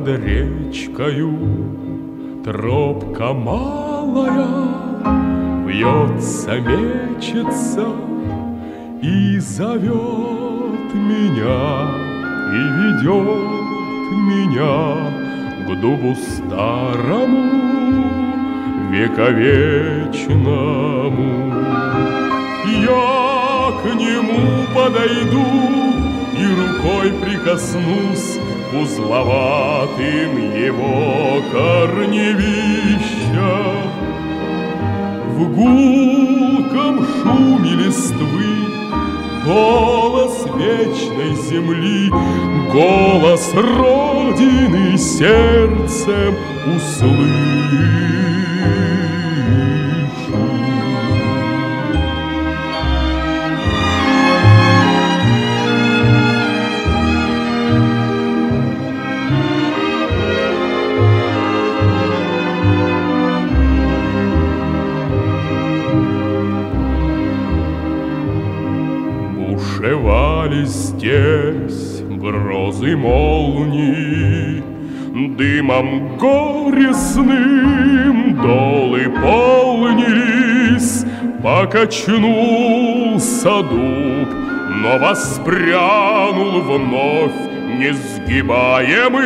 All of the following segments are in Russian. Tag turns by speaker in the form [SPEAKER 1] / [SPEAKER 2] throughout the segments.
[SPEAKER 1] Понад речкою. Тропка малая Вьется, мечется И зовет меня И ведет меня К дубу старому Вековечному. Я к нему подойду и рукой прикоснусь узловатым его корневища. В гулком шуме листвы голос вечной земли, голос Родины сердцем услышь. Здесь грозы молний, Дымом горестным долы полнились, Покачнулся дуб, но воспрянул вновь Несгибаемый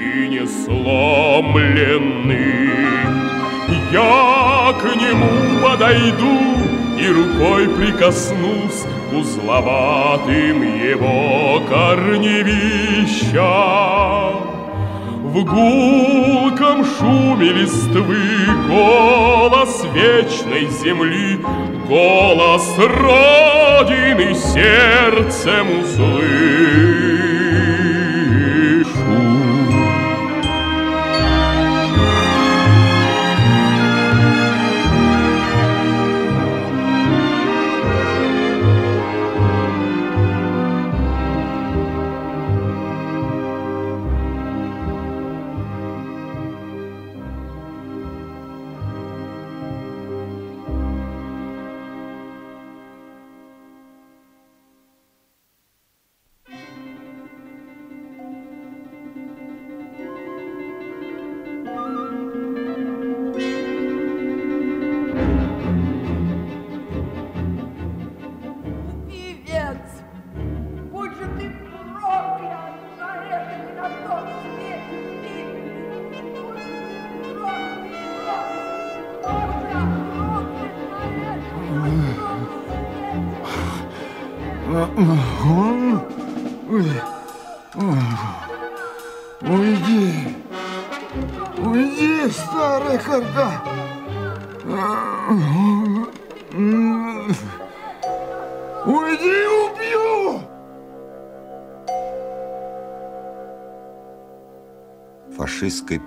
[SPEAKER 1] и несломленный. Я к нему подойду и рукой прикоснусь узловатым его корневища. В гулком шуме листвы голос вечной земли, Голос Родины сердцем услышь.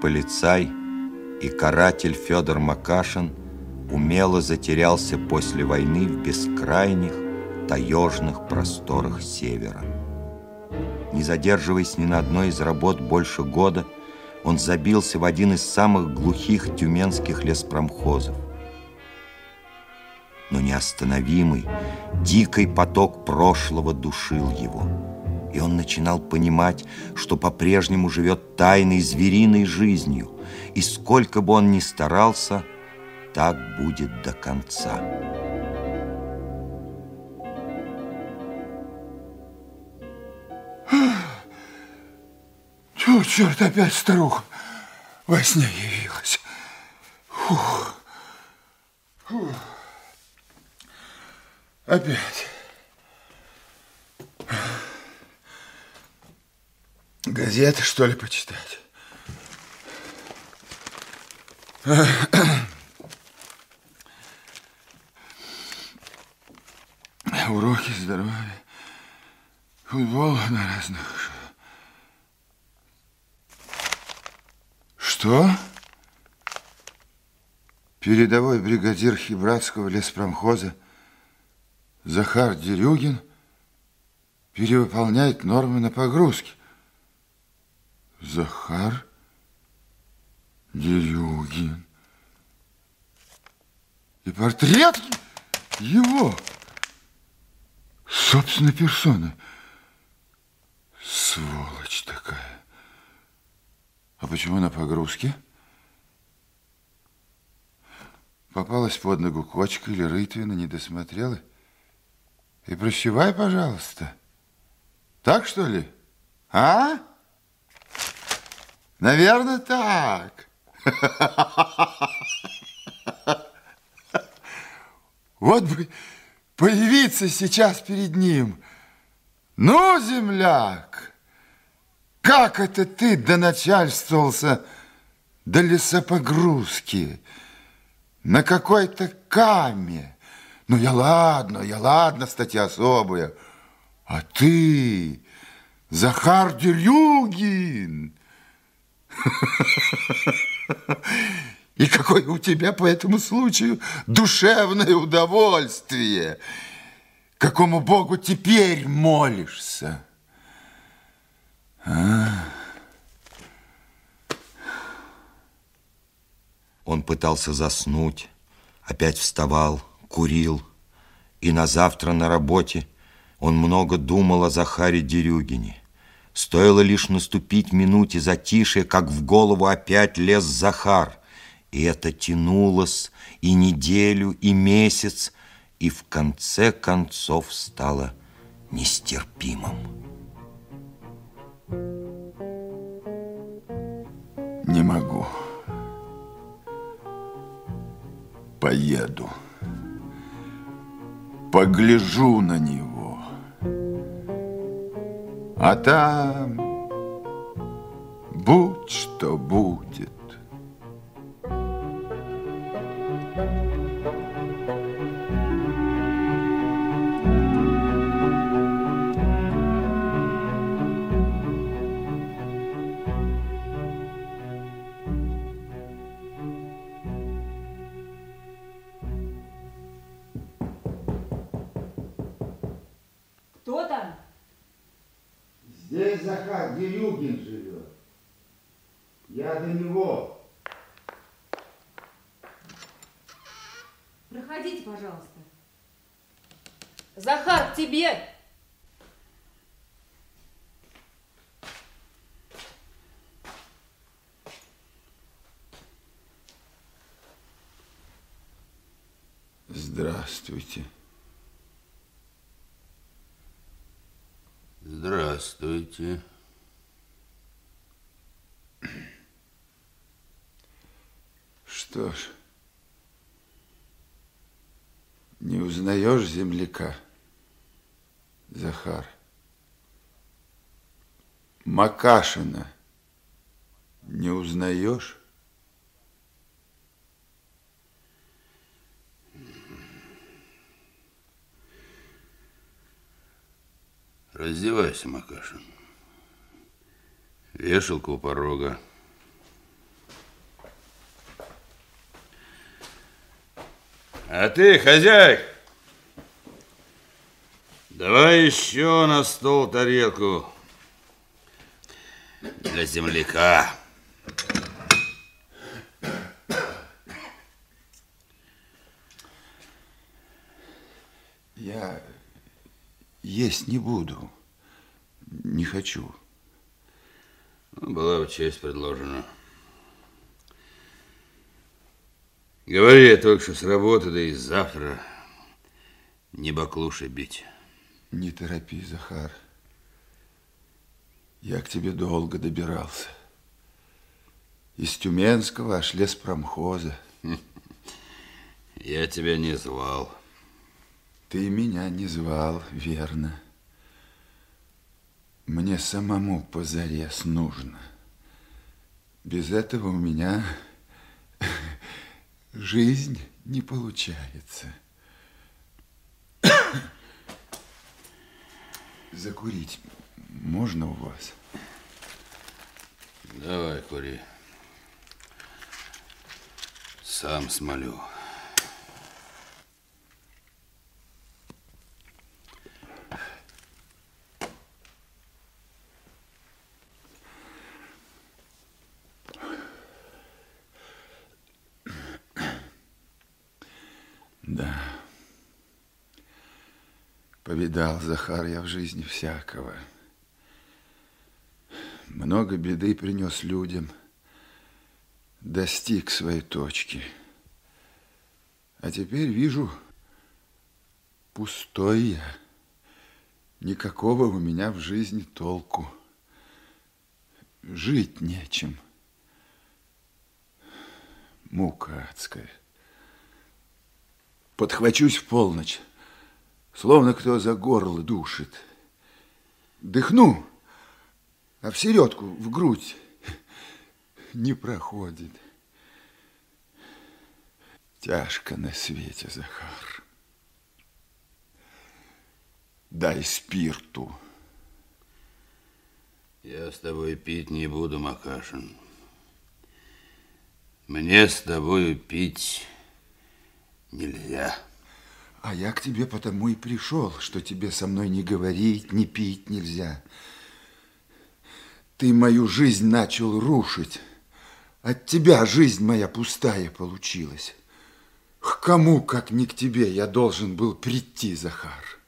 [SPEAKER 2] Полицай и каратель Федор Макашин умело затерялся после войны в бескрайних, таежных просторах севера. Не задерживаясь ни на одной из работ больше года, он забился в один из самых глухих тюменских леспромхозов. Но неостановимый, дикий поток прошлого душил его. И он начинал понимать, что по-прежнему живет тайной звериной жизнью, и сколько бы он ни старался, так будет до конца.
[SPEAKER 3] Тьфу, черт, опять старуха во сне явилась. Фух. Фух. Опять. Газеты, что ли, почитать? Уроки здоровья, футбол на разных Что? Передовой бригадир Хибратского леспромхоза Захар Дерюгин перевыполняет нормы на погрузке. Захар Дерюгин. И портрет его собственной персоны. сволочь такая. А почему на погрузке? Попалась под ногу кочка или рытвина, не досмотрела? И прощевай, пожалуйста. Так, что ли? А? Наверное, так. Вот бы появиться сейчас перед ним. Ну, земляк, как это ты доначальствовался до лесопогрузки на какой-то каме? Ну, я ладно, я ладно, статья особая. А ты, Захар Дерюгин, И какое у тебя по этому случаю душевное удовольствие. Какому Богу теперь молишься? А?
[SPEAKER 2] Он пытался заснуть, опять вставал, курил. И на завтра на работе он много думал о Захаре Дерюгине. Стоило лишь наступить минуте затишья, как в голову опять лез Захар. И это тянулось и неделю, и месяц, и в конце концов стало нестерпимым.
[SPEAKER 3] Не могу. Поеду. Погляжу на него. А там будь что будет. Здравствуйте.
[SPEAKER 4] Здравствуйте.
[SPEAKER 3] Что ж, не узнаешь земляка, Захар? Макашина не узнаешь?
[SPEAKER 4] Раздевайся, Макашин. Вешалка у порога. А ты, хозяй, давай еще на стол тарелку для земляка.
[SPEAKER 3] Я есть не буду. Не хочу.
[SPEAKER 4] Ну, была бы честь предложена. Говори я только что с работы, да и завтра не баклуши бить.
[SPEAKER 3] Не торопи, Захар. Я к тебе долго добирался. Из Тюменского аж леспромхоза.
[SPEAKER 4] Я тебя не звал.
[SPEAKER 3] Ты меня не звал, верно. Мне самому позарез нужно. Без этого у меня жизнь не получается. Закурить можно у вас?
[SPEAKER 4] Давай, кури. Сам смолю.
[SPEAKER 3] Повидал, Захар, я в жизни всякого. Много беды принес людям. Достиг своей точки. А теперь вижу, пустой я. Никакого у меня в жизни толку. Жить нечем. Мука адская. Подхвачусь в полночь, словно кто за горло душит. Дыхну, а в середку, в грудь не проходит. Тяжко на свете, Захар. Дай спирту.
[SPEAKER 4] Я с тобой пить не буду, Макашин. Мне с тобой пить нельзя.
[SPEAKER 3] А я к тебе потому и пришел, что тебе со мной не говорить, не пить нельзя. Ты мою жизнь начал рушить. От тебя жизнь моя пустая получилась. К кому, как не к тебе, я должен был прийти, Захар?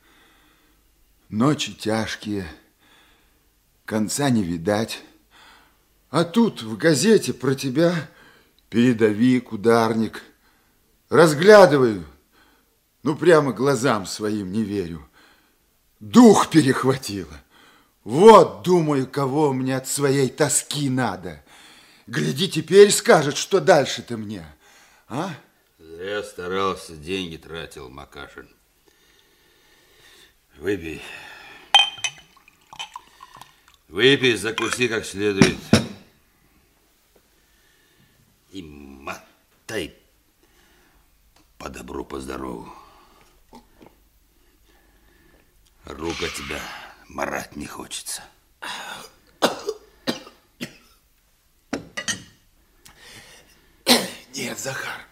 [SPEAKER 3] Ночи тяжкие, конца не видать. А тут в газете про тебя передовик, ударник. Разглядываю, ну прямо глазам своим не верю. Дух перехватило. Вот, думаю, кого мне от своей тоски надо. Гляди, теперь скажет, что дальше-то мне, а?
[SPEAKER 4] Зря старался, деньги тратил, Макашин. Выпей. Выпей, закуси как следует. И мотай по добру, по здорову. Рука тебя марать не хочется.
[SPEAKER 3] Нет, Захар.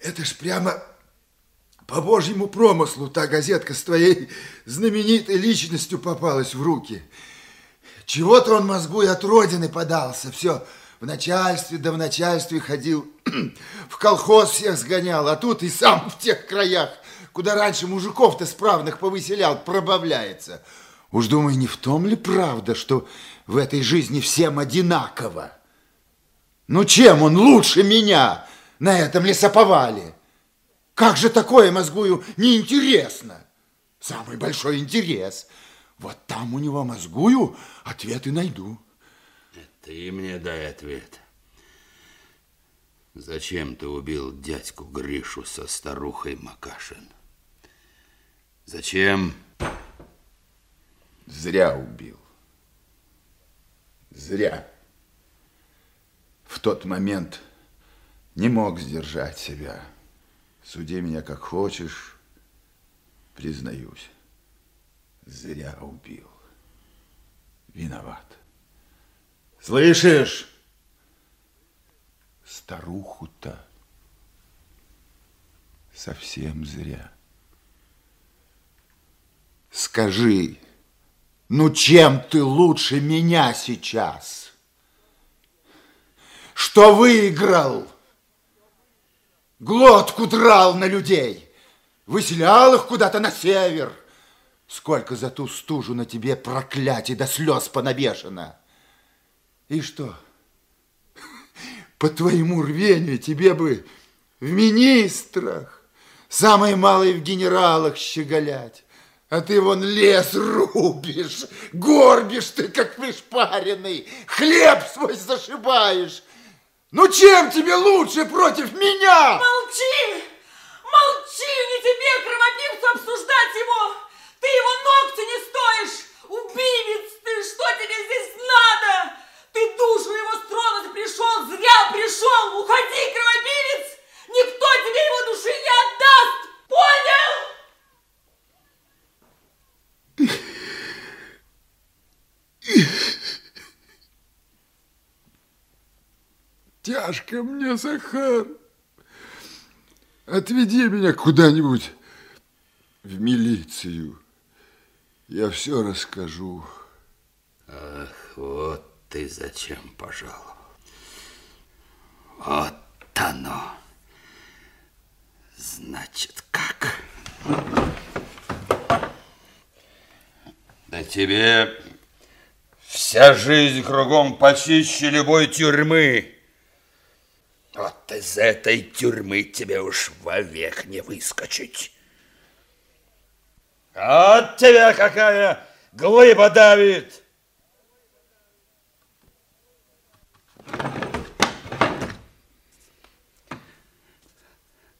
[SPEAKER 3] Это ж прямо по божьему промыслу та газетка с твоей знаменитой личностью попалась в руки. Чего-то он мозгу и от родины подался. Все в начальстве, да в начальстве ходил, в колхоз всех сгонял, а тут и сам в тех краях, куда раньше мужиков-то справных повыселял, пробавляется. Уж думаю, не в том ли правда, что в этой жизни всем одинаково? Ну чем он лучше меня на этом лесоповале? Как же такое мозгую неинтересно? Самый большой интерес. Вот там у него мозгую ответы найду.
[SPEAKER 4] Ты мне дай ответ. Зачем ты убил дядьку Гришу со старухой Макашин? Зачем?
[SPEAKER 3] Зря убил. Зря. В тот момент не мог сдержать себя. Суди меня как хочешь, признаюсь. Зря убил. Виноват. Слышишь? Старуху-то совсем зря. Скажи, ну чем ты лучше меня сейчас? Что выиграл? глотку драл на людей, выселял их куда-то на север. Сколько за ту стужу на тебе проклятий до слез понавешено. И что? По твоему рвению тебе бы в министрах, самое малое в генералах щеголять. А ты вон лес рубишь, горбишь ты, как пришпаренный, хлеб свой зашибаешь, ну чем тебе лучше против меня?
[SPEAKER 5] Молчи! Молчи! Не тебе, кровопивцу, обсуждать его! Ты его ногти не стоишь! Убивец ты! Что тебе здесь надо? Ты душу его стронуть пришел, зря пришел! Уходи, кровопивец! Никто тебе его души не отдаст!
[SPEAKER 3] Понял? Тяжко мне, Захар. Отведи меня куда-нибудь в милицию. Я все расскажу.
[SPEAKER 4] Ах, вот ты зачем пожаловал. Вот оно. Значит, как? Так тебе вся жизнь кругом почище любой тюрьмы. Вот из этой тюрьмы тебе уж вовек не выскочить. От тебя какая глыба давит!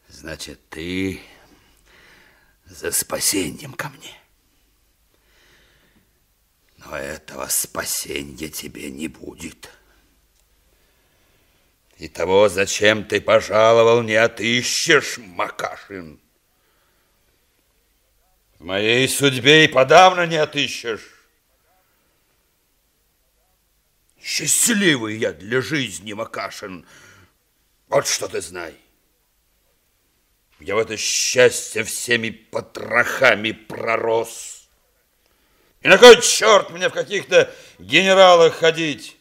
[SPEAKER 4] Значит, ты за спасением ко мне. Но этого спасения тебе не будет. И того, зачем ты пожаловал, не отыщешь, Макашин. В моей судьбе и подавно не отыщешь. Счастливый я для жизни, Макашин. Вот что ты знай. Я в это счастье всеми потрохами пророс. И на кой черт мне в каких-то генералах ходить?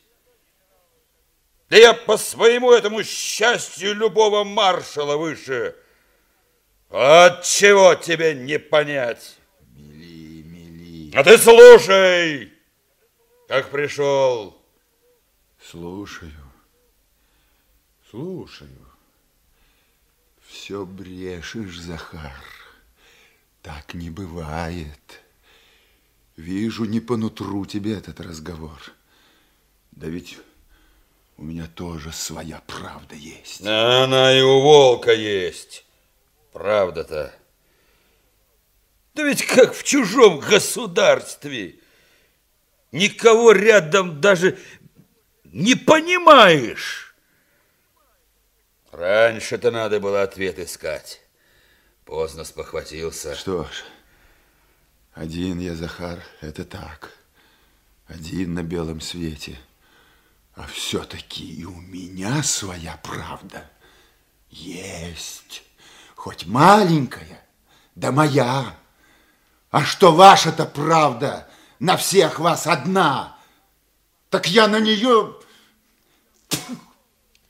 [SPEAKER 4] Да я по своему этому счастью любого маршала выше. От чего тебе не понять?
[SPEAKER 3] Мили, мили.
[SPEAKER 4] А ты слушай, как пришел.
[SPEAKER 3] Слушаю. Слушаю. Все брешешь, Захар. Так не бывает. Вижу, не по нутру тебе этот разговор. Да ведь у меня тоже своя правда есть.
[SPEAKER 4] Она и у волка есть. Правда-то. Да ведь как в чужом государстве. Никого рядом даже не понимаешь. Раньше-то надо было ответ искать. Поздно спохватился.
[SPEAKER 3] Что ж, один я, Захар, это так. Один на белом свете. А все-таки и у меня своя правда есть. Хоть маленькая, да моя. А что ваша-то правда на всех вас одна, так я на нее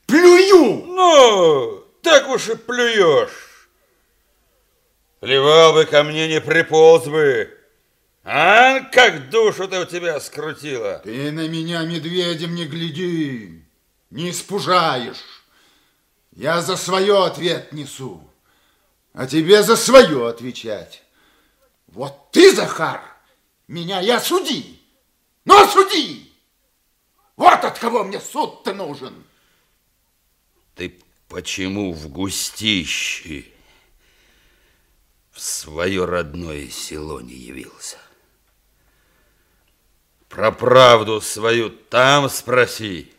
[SPEAKER 3] плюю.
[SPEAKER 4] Ну, так уж и плюешь. Плевал бы ко мне, не приполз бы. А как душу-то у тебя скрутила?
[SPEAKER 3] Ты на меня медведем не гляди, не испужаешь. Я за свое ответ несу, а тебе за свое отвечать. Вот ты, Захар, меня и осуди. Ну, осуди! Вот от кого мне суд-то нужен.
[SPEAKER 4] Ты почему в густище в свое родное село не явился? Про правду свою там спроси.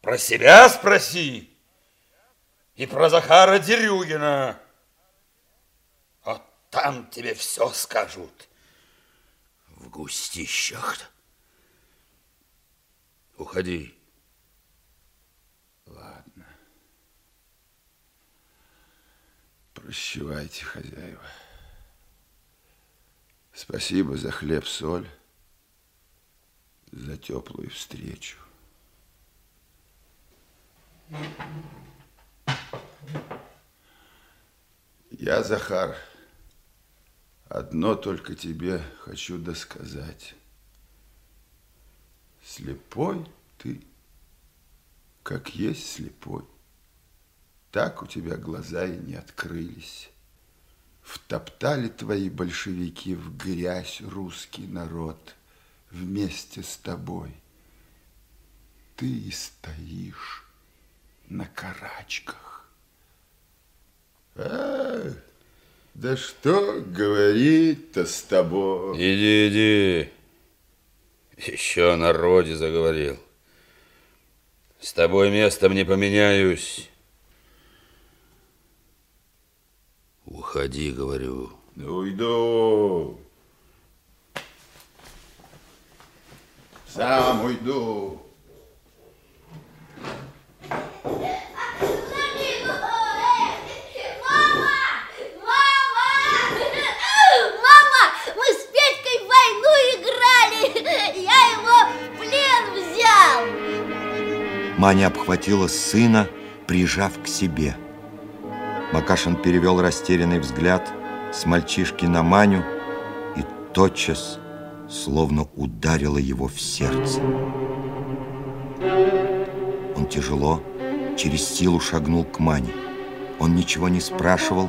[SPEAKER 4] Про себя спроси. И про Захара Дерюгина. Вот там тебе все скажут. В густищах. Уходи.
[SPEAKER 3] Ладно. Прощевайте, хозяева. Спасибо за хлеб-соль за теплую встречу. Я, Захар, одно только тебе хочу досказать. Слепой ты, как есть слепой. Так у тебя глаза и не открылись. Втоптали твои большевики в грязь русский народ – вместе с тобой. Ты стоишь на карачках. А, да что говорить-то с тобой?
[SPEAKER 4] Иди, иди. Еще о народе заговорил. С тобой местом не поменяюсь. Уходи, говорю.
[SPEAKER 3] Уйду. Сам уйду.
[SPEAKER 6] Мама, мы с Петькой в войну играли. Я его в плен взял.
[SPEAKER 2] Маня обхватила сына, прижав к себе. Макашин перевел растерянный взгляд с мальчишки на Маню и тотчас словно ударило его в сердце. Он тяжело, через силу шагнул к Мане. Он ничего не спрашивал,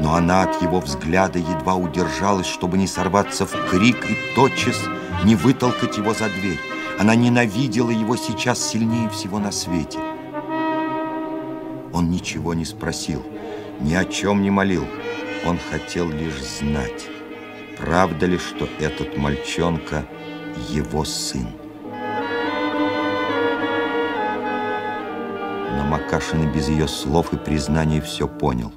[SPEAKER 2] но она от его взгляда едва удержалась, чтобы не сорваться в крик и тотчас не вытолкать его за дверь. Она ненавидела его сейчас сильнее всего на свете. Он ничего не спросил, ни о чем не молил. Он хотел лишь знать, правда ли, что этот мальчонка его сын. Но Макашин без ее слов и признаний все понял.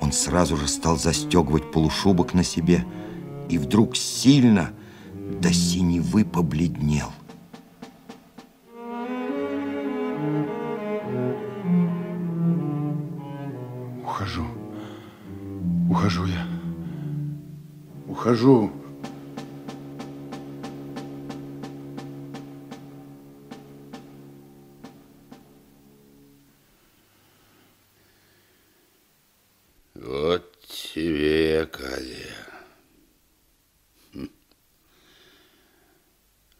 [SPEAKER 2] Он сразу же стал застегивать полушубок на себе и вдруг сильно до синевы побледнел.
[SPEAKER 3] Ухожу. Ухожу я. Ухожу.
[SPEAKER 4] Вот тебе, Кадя. Хм.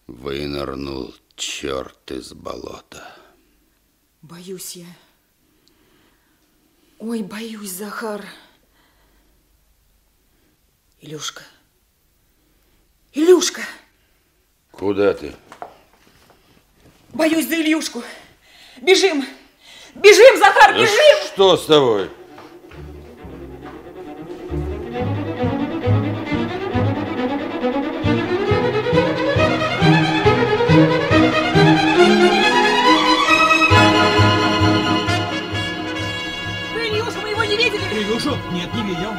[SPEAKER 4] Вынырнул черт из болота.
[SPEAKER 5] Боюсь я. Ой, боюсь, Захар. Илюшка. Илюшка!
[SPEAKER 4] Куда ты?
[SPEAKER 5] Боюсь за Ильюшку. Бежим! Бежим, Захар,
[SPEAKER 4] Да
[SPEAKER 5] бежим!
[SPEAKER 4] Что с тобой?
[SPEAKER 7] Илюшу? Нет, не видел.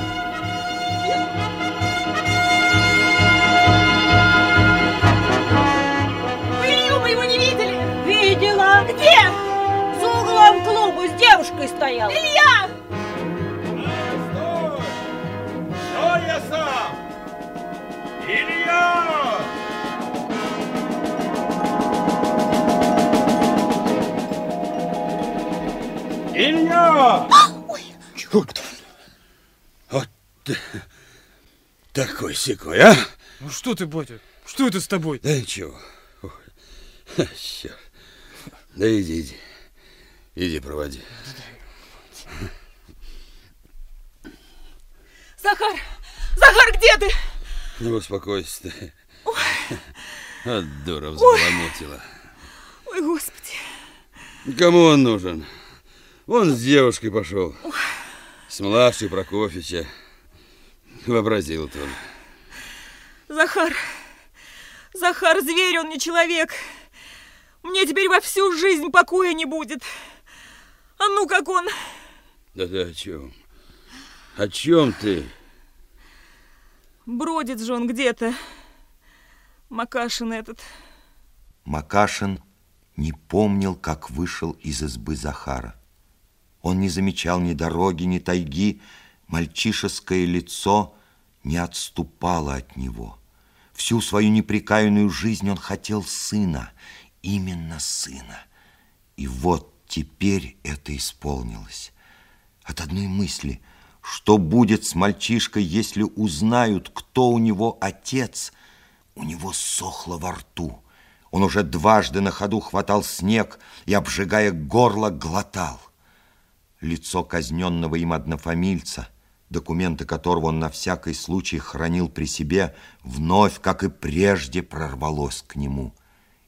[SPEAKER 8] Девушкой стоял.
[SPEAKER 5] Илья!
[SPEAKER 9] Стой! Что я сам? Илья! Илья!
[SPEAKER 4] Черт! Вот ты- такой секой, а?
[SPEAKER 7] Ну что ты, батя? Что это с тобой?
[SPEAKER 4] Да ничего. Ой, Черт. Да иди, иди. Иди, проводи.
[SPEAKER 5] Захар! Захар, где ты?
[SPEAKER 4] Ну, успокойся ты. Вот дура взбаламутила.
[SPEAKER 5] Ой, Господи.
[SPEAKER 4] Кому он нужен? Он с девушкой пошел. С младшей Прокофьевича. Вообразил тоже.
[SPEAKER 5] Захар, Захар, зверь, он не человек. Мне теперь во всю жизнь покоя не будет. А ну, как он...
[SPEAKER 4] Да ты о чем? О чем ты?
[SPEAKER 5] Бродит же он где-то. Макашин этот.
[SPEAKER 2] Макашин не помнил, как вышел из избы Захара. Он не замечал ни дороги, ни тайги. Мальчишеское лицо не отступало от него. Всю свою неприкаянную жизнь он хотел сына, именно сына. И вот теперь это исполнилось. От одной мысли, что будет с мальчишкой, если узнают, кто у него отец, у него сохло во рту. Он уже дважды на ходу хватал снег и, обжигая горло, глотал. Лицо казненного им однофамильца, документы которого он на всякий случай хранил при себе, вновь, как и прежде, прорвалось к нему.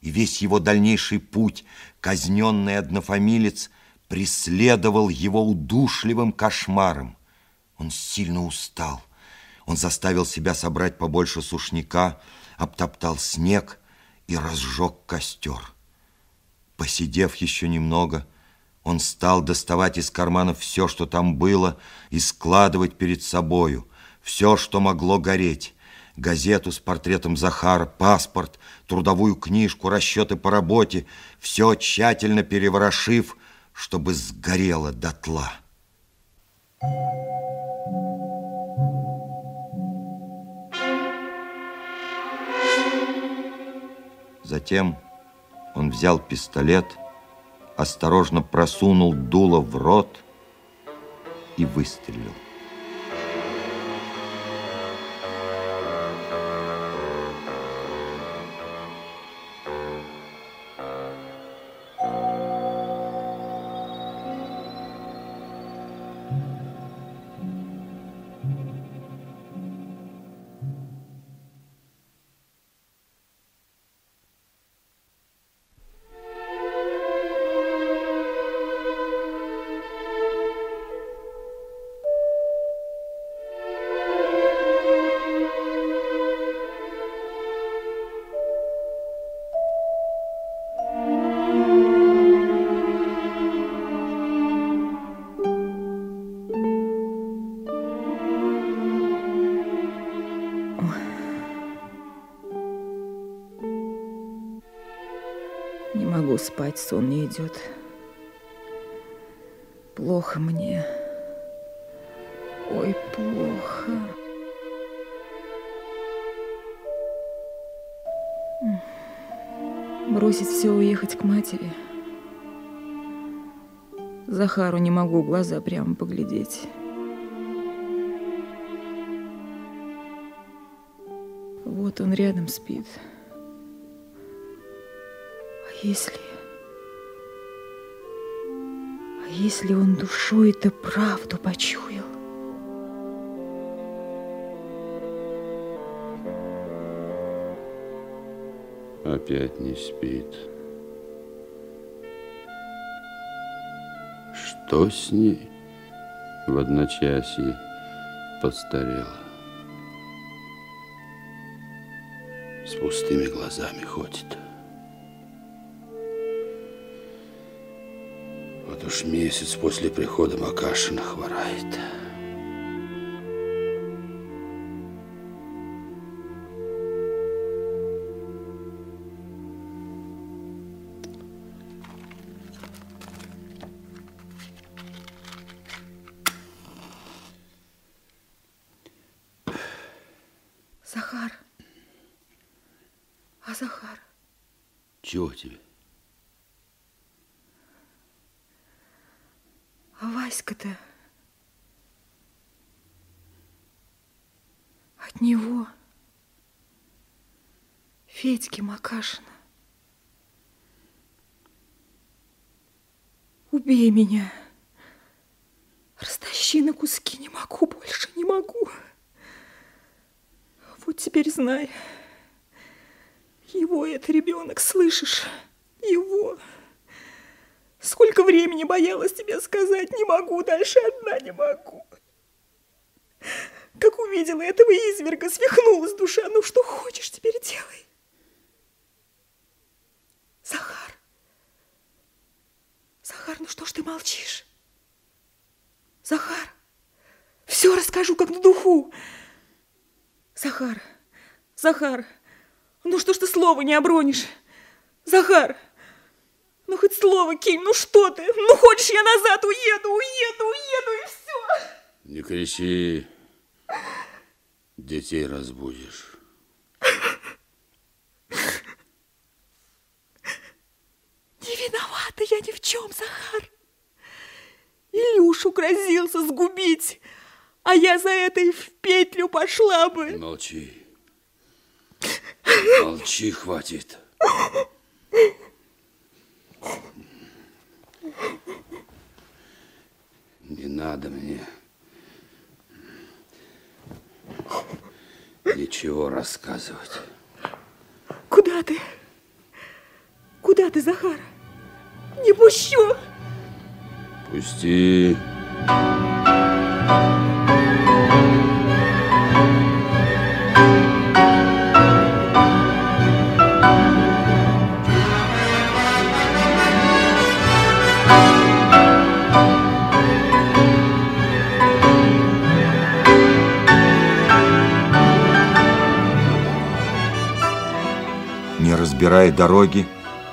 [SPEAKER 2] И весь его дальнейший путь казненный однофамилец преследовал его удушливым кошмаром. Он сильно устал. Он заставил себя собрать побольше сушняка, обтоптал снег и разжег костер. Посидев еще немного, он стал доставать из карманов все, что там было, и складывать перед собою, все, что могло гореть. Газету с портретом Захара, паспорт, трудовую книжку, расчеты по работе, все тщательно переворошив, чтобы сгорело дотла. Затем он взял пистолет, осторожно просунул дуло в рот и выстрелил.
[SPEAKER 6] Сон не идет. Плохо мне. Ой, плохо. Бросить все, уехать к матери. Захару не могу глаза прямо поглядеть. Вот он рядом спит. А если... если он душой-то правду почуял?
[SPEAKER 4] Опять не спит. Что с ней в одночасье постарела? С пустыми глазами ходит. Вот уж месяц после прихода Макашина хворает.
[SPEAKER 6] Федьки Макашина. Убей меня. Растащи на куски, не могу больше, не могу. Вот теперь знай, его это ребенок, слышишь? Его. Сколько времени боялась тебе сказать, не могу, дальше одна не могу. Как увидела этого изверга, свихнулась душа, ну что хочешь, теперь делай. Захар. Захар, ну что ж ты молчишь? Захар, все расскажу, как на духу. Захар, Захар, ну что ж ты слова не обронишь? Захар, ну хоть слово кинь, ну что ты? Ну хочешь, я назад уеду, уеду, уеду и все.
[SPEAKER 4] Не кричи, детей разбудишь.
[SPEAKER 6] Не виновата я ни в чем, Захар. Илюшу грозился сгубить, а я за это и в петлю пошла бы.
[SPEAKER 4] Молчи. Молчи, хватит. Не надо мне ничего рассказывать.
[SPEAKER 6] Куда ты? Куда ты, Захар? Не пущу.
[SPEAKER 4] Пусти.
[SPEAKER 2] Не разбирая дороги,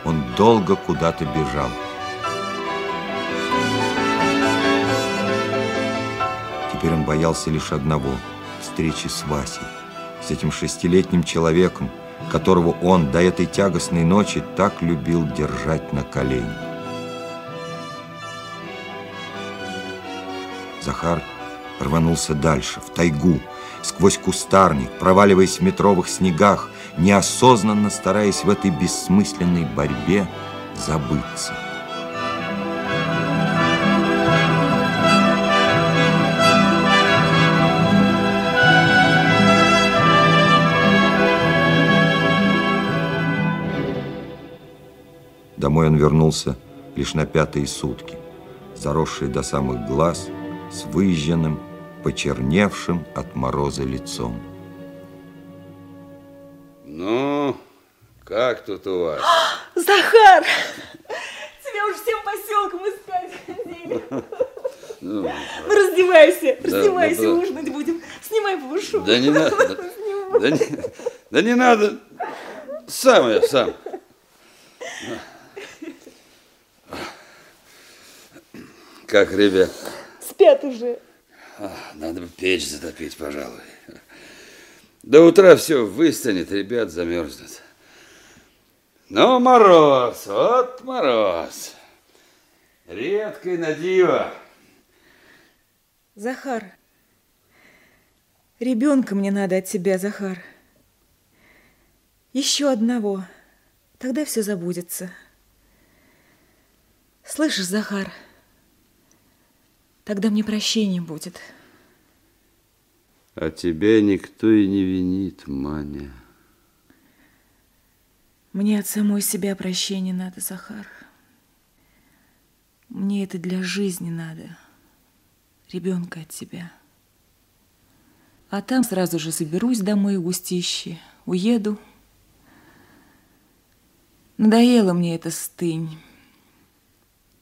[SPEAKER 2] он долго куда-то бежал. Теперь он боялся лишь одного – встречи с Васей, с этим шестилетним человеком, которого он до этой тягостной ночи так любил держать на колени. Захар рванулся дальше, в тайгу, сквозь кустарник, проваливаясь в метровых снегах, неосознанно стараясь в этой бессмысленной борьбе забыться. Домой он вернулся лишь на пятые сутки, заросший до самых глаз, с выезженным, почерневшим от мороза лицом.
[SPEAKER 4] Ну, как тут у вас?
[SPEAKER 10] Захар! Тебя уже всем поселком искать ходили.
[SPEAKER 4] Ну,
[SPEAKER 10] ну,
[SPEAKER 4] ну
[SPEAKER 10] раздевайся,
[SPEAKER 4] раздевайся,
[SPEAKER 10] ужинать будем. Снимай повышу.
[SPEAKER 4] Да не надо. Да не, да не надо. Сам я, сам. Как, ребят?
[SPEAKER 11] Спят уже.
[SPEAKER 4] Надо бы печь затопить, пожалуй. До утра все выстынет, ребят замерзнут. Ну, мороз, вот мороз. Редкий на диво.
[SPEAKER 11] Захар, ребенка мне надо от тебя, Захар. Еще одного. Тогда все забудется. Слышишь, Захар, тогда мне прощения будет.
[SPEAKER 4] А тебя никто и не винит, Маня.
[SPEAKER 11] Мне от самой себя прощения надо, Захар. Мне это для жизни надо. Ребенка от тебя. А там сразу же соберусь домой в густище, уеду. Надоела мне эта стынь.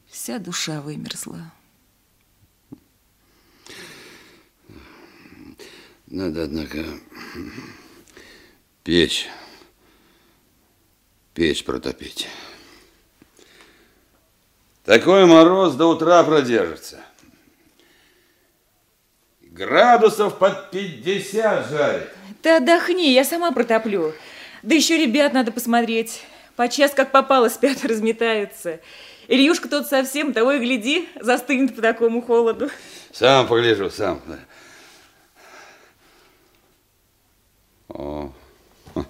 [SPEAKER 11] Вся душа вымерзла.
[SPEAKER 4] Надо, однако, печь, печь протопить. Такой мороз до утра продержится. Градусов под 50 жарит.
[SPEAKER 11] Ты отдохни, я сама протоплю. Да еще ребят надо посмотреть. Подчас как попало спят, разметаются. Ильюшка тот совсем, того и гляди, застынет по такому холоду.
[SPEAKER 4] Сам погляжу, сам. О,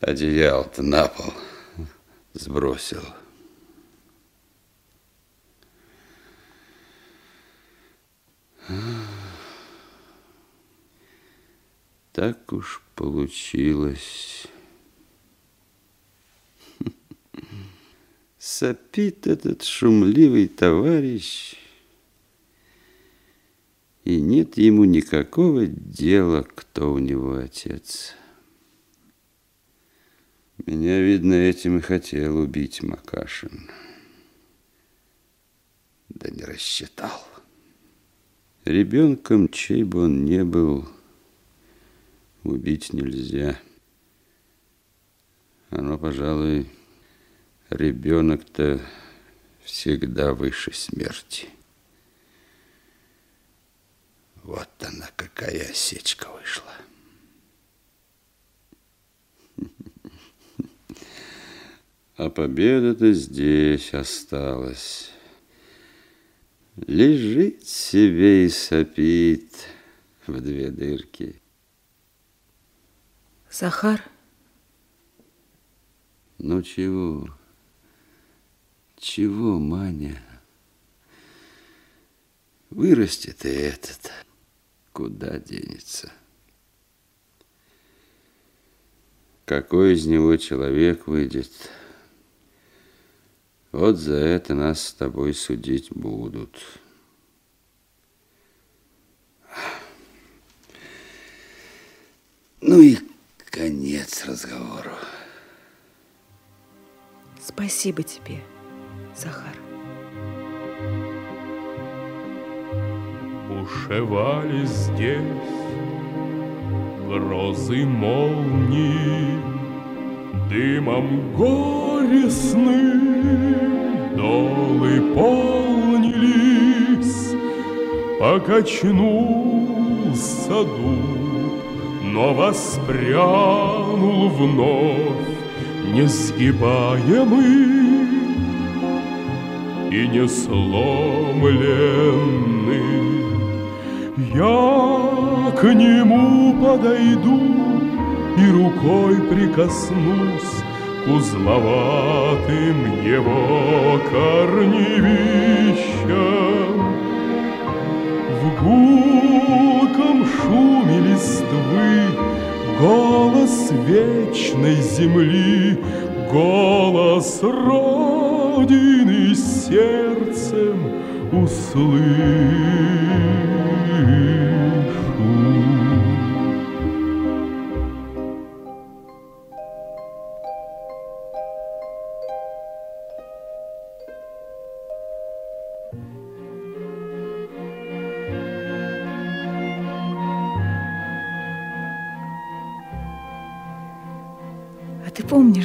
[SPEAKER 4] одеяло-то на пол сбросил. Так уж получилось. Сопит этот шумливый товарищ, и нет ему никакого дела, кто у него отец. Меня, видно, этим и хотел убить Макашин. Да не рассчитал. Ребенком, чей бы он не был, убить нельзя. Оно, пожалуй, ребенок-то всегда выше смерти. Вот она, какая осечка вышла. А победа-то здесь осталась. Лежит себе и сопит в две дырки.
[SPEAKER 11] Захар?
[SPEAKER 4] Ну чего? Чего, Маня? Вырастет и этот. Куда денется? Какой из него человек выйдет? Вот за это нас с тобой судить будут. Ну и конец разговору.
[SPEAKER 11] Спасибо тебе, Захар.
[SPEAKER 1] Бушевали здесь грозы молнии, Дымом горестным долы полнились, Покачнулся дуб, но воспрянул вновь Несгибаемый и не сломленный. Я к нему подойду и рукой прикоснусь к узловатым его корневищам. В гулком шуме листвы голос вечной земли, голос Родины сердцем услышу.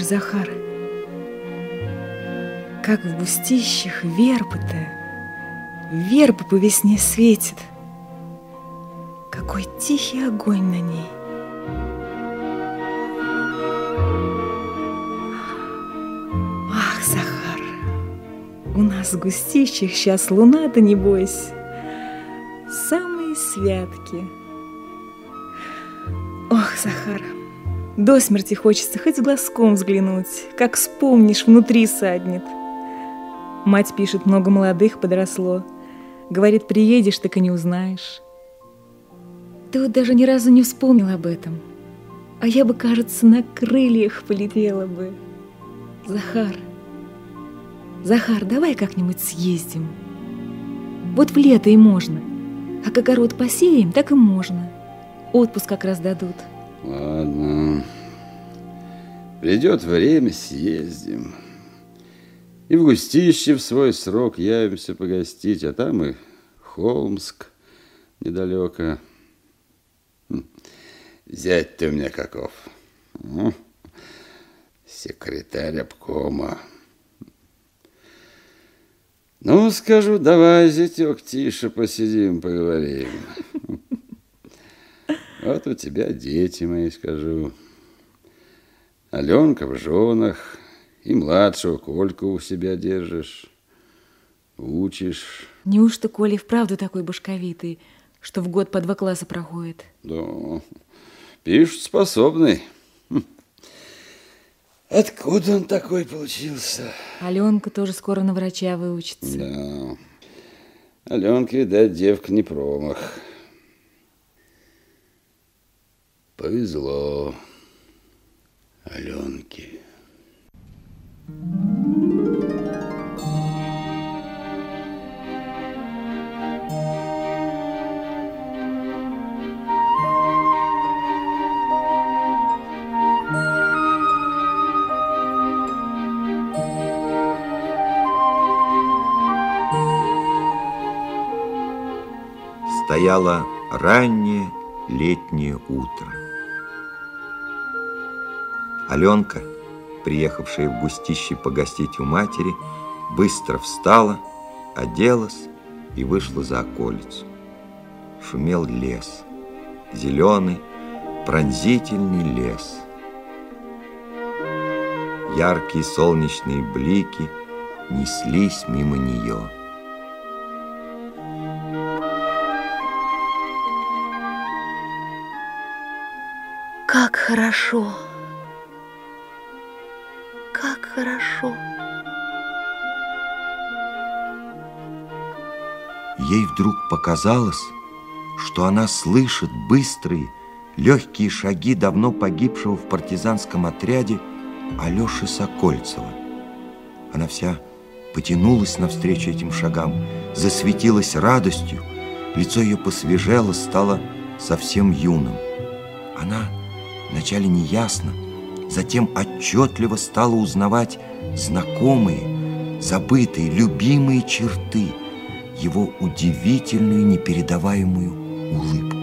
[SPEAKER 11] Захар, как в густищах вербы-то, вербы по весне светит. Какой тихий огонь на ней. Ах, Захар, у нас в густищах сейчас луна-то, небось, самые святки. Ох, Захар, до смерти хочется хоть глазком взглянуть, как вспомнишь, внутри саднет. Мать пишет, много молодых подросло. Говорит, приедешь, так и не узнаешь. Ты вот даже ни разу не вспомнил об этом. А я бы, кажется, на крыльях полетела бы. Захар, Захар, давай как-нибудь съездим. Вот в лето и можно. Как огород посеем, так и можно. Отпуск как раз дадут.
[SPEAKER 4] Ладно. Придет время, съездим. И в Густище в свой срок явимся погостить, а там и Холмск недалеко. Хм. Зять ты у меня каков. Ну, секретарь обкома. Ну, скажу, давай, зятек, тише посидим, поговорим. Вот у тебя дети мои, скажу. Аленка в женах, и младшего Кольку у себя держишь, учишь.
[SPEAKER 11] Неужто Коля вправду такой башковитый, что в год по два класса проходит?
[SPEAKER 4] Да, пишут, способный. Хм. Откуда он такой получился?
[SPEAKER 11] Аленка тоже скоро на врача выучится.
[SPEAKER 4] Да. Аленка, видать, девка не промах. Повезло Аленке.
[SPEAKER 2] Стояло раннее летнее утро. Аленка, приехавшая в густище погостить у матери, быстро встала, оделась и вышла за околицу. Шумел лес, зеленый, пронзительный лес. Яркие солнечные блики неслись мимо нее.
[SPEAKER 6] Как хорошо!
[SPEAKER 2] Вдруг показалось, что она слышит быстрые, легкие шаги давно погибшего в партизанском отряде Алеши Сокольцева. Она вся потянулась навстречу этим шагам, засветилась радостью, лицо ее посвежело, стало совсем юным. Она вначале неясно, затем отчетливо стала узнавать знакомые, забытые, любимые черты, его удивительную, непередаваемую улыбку.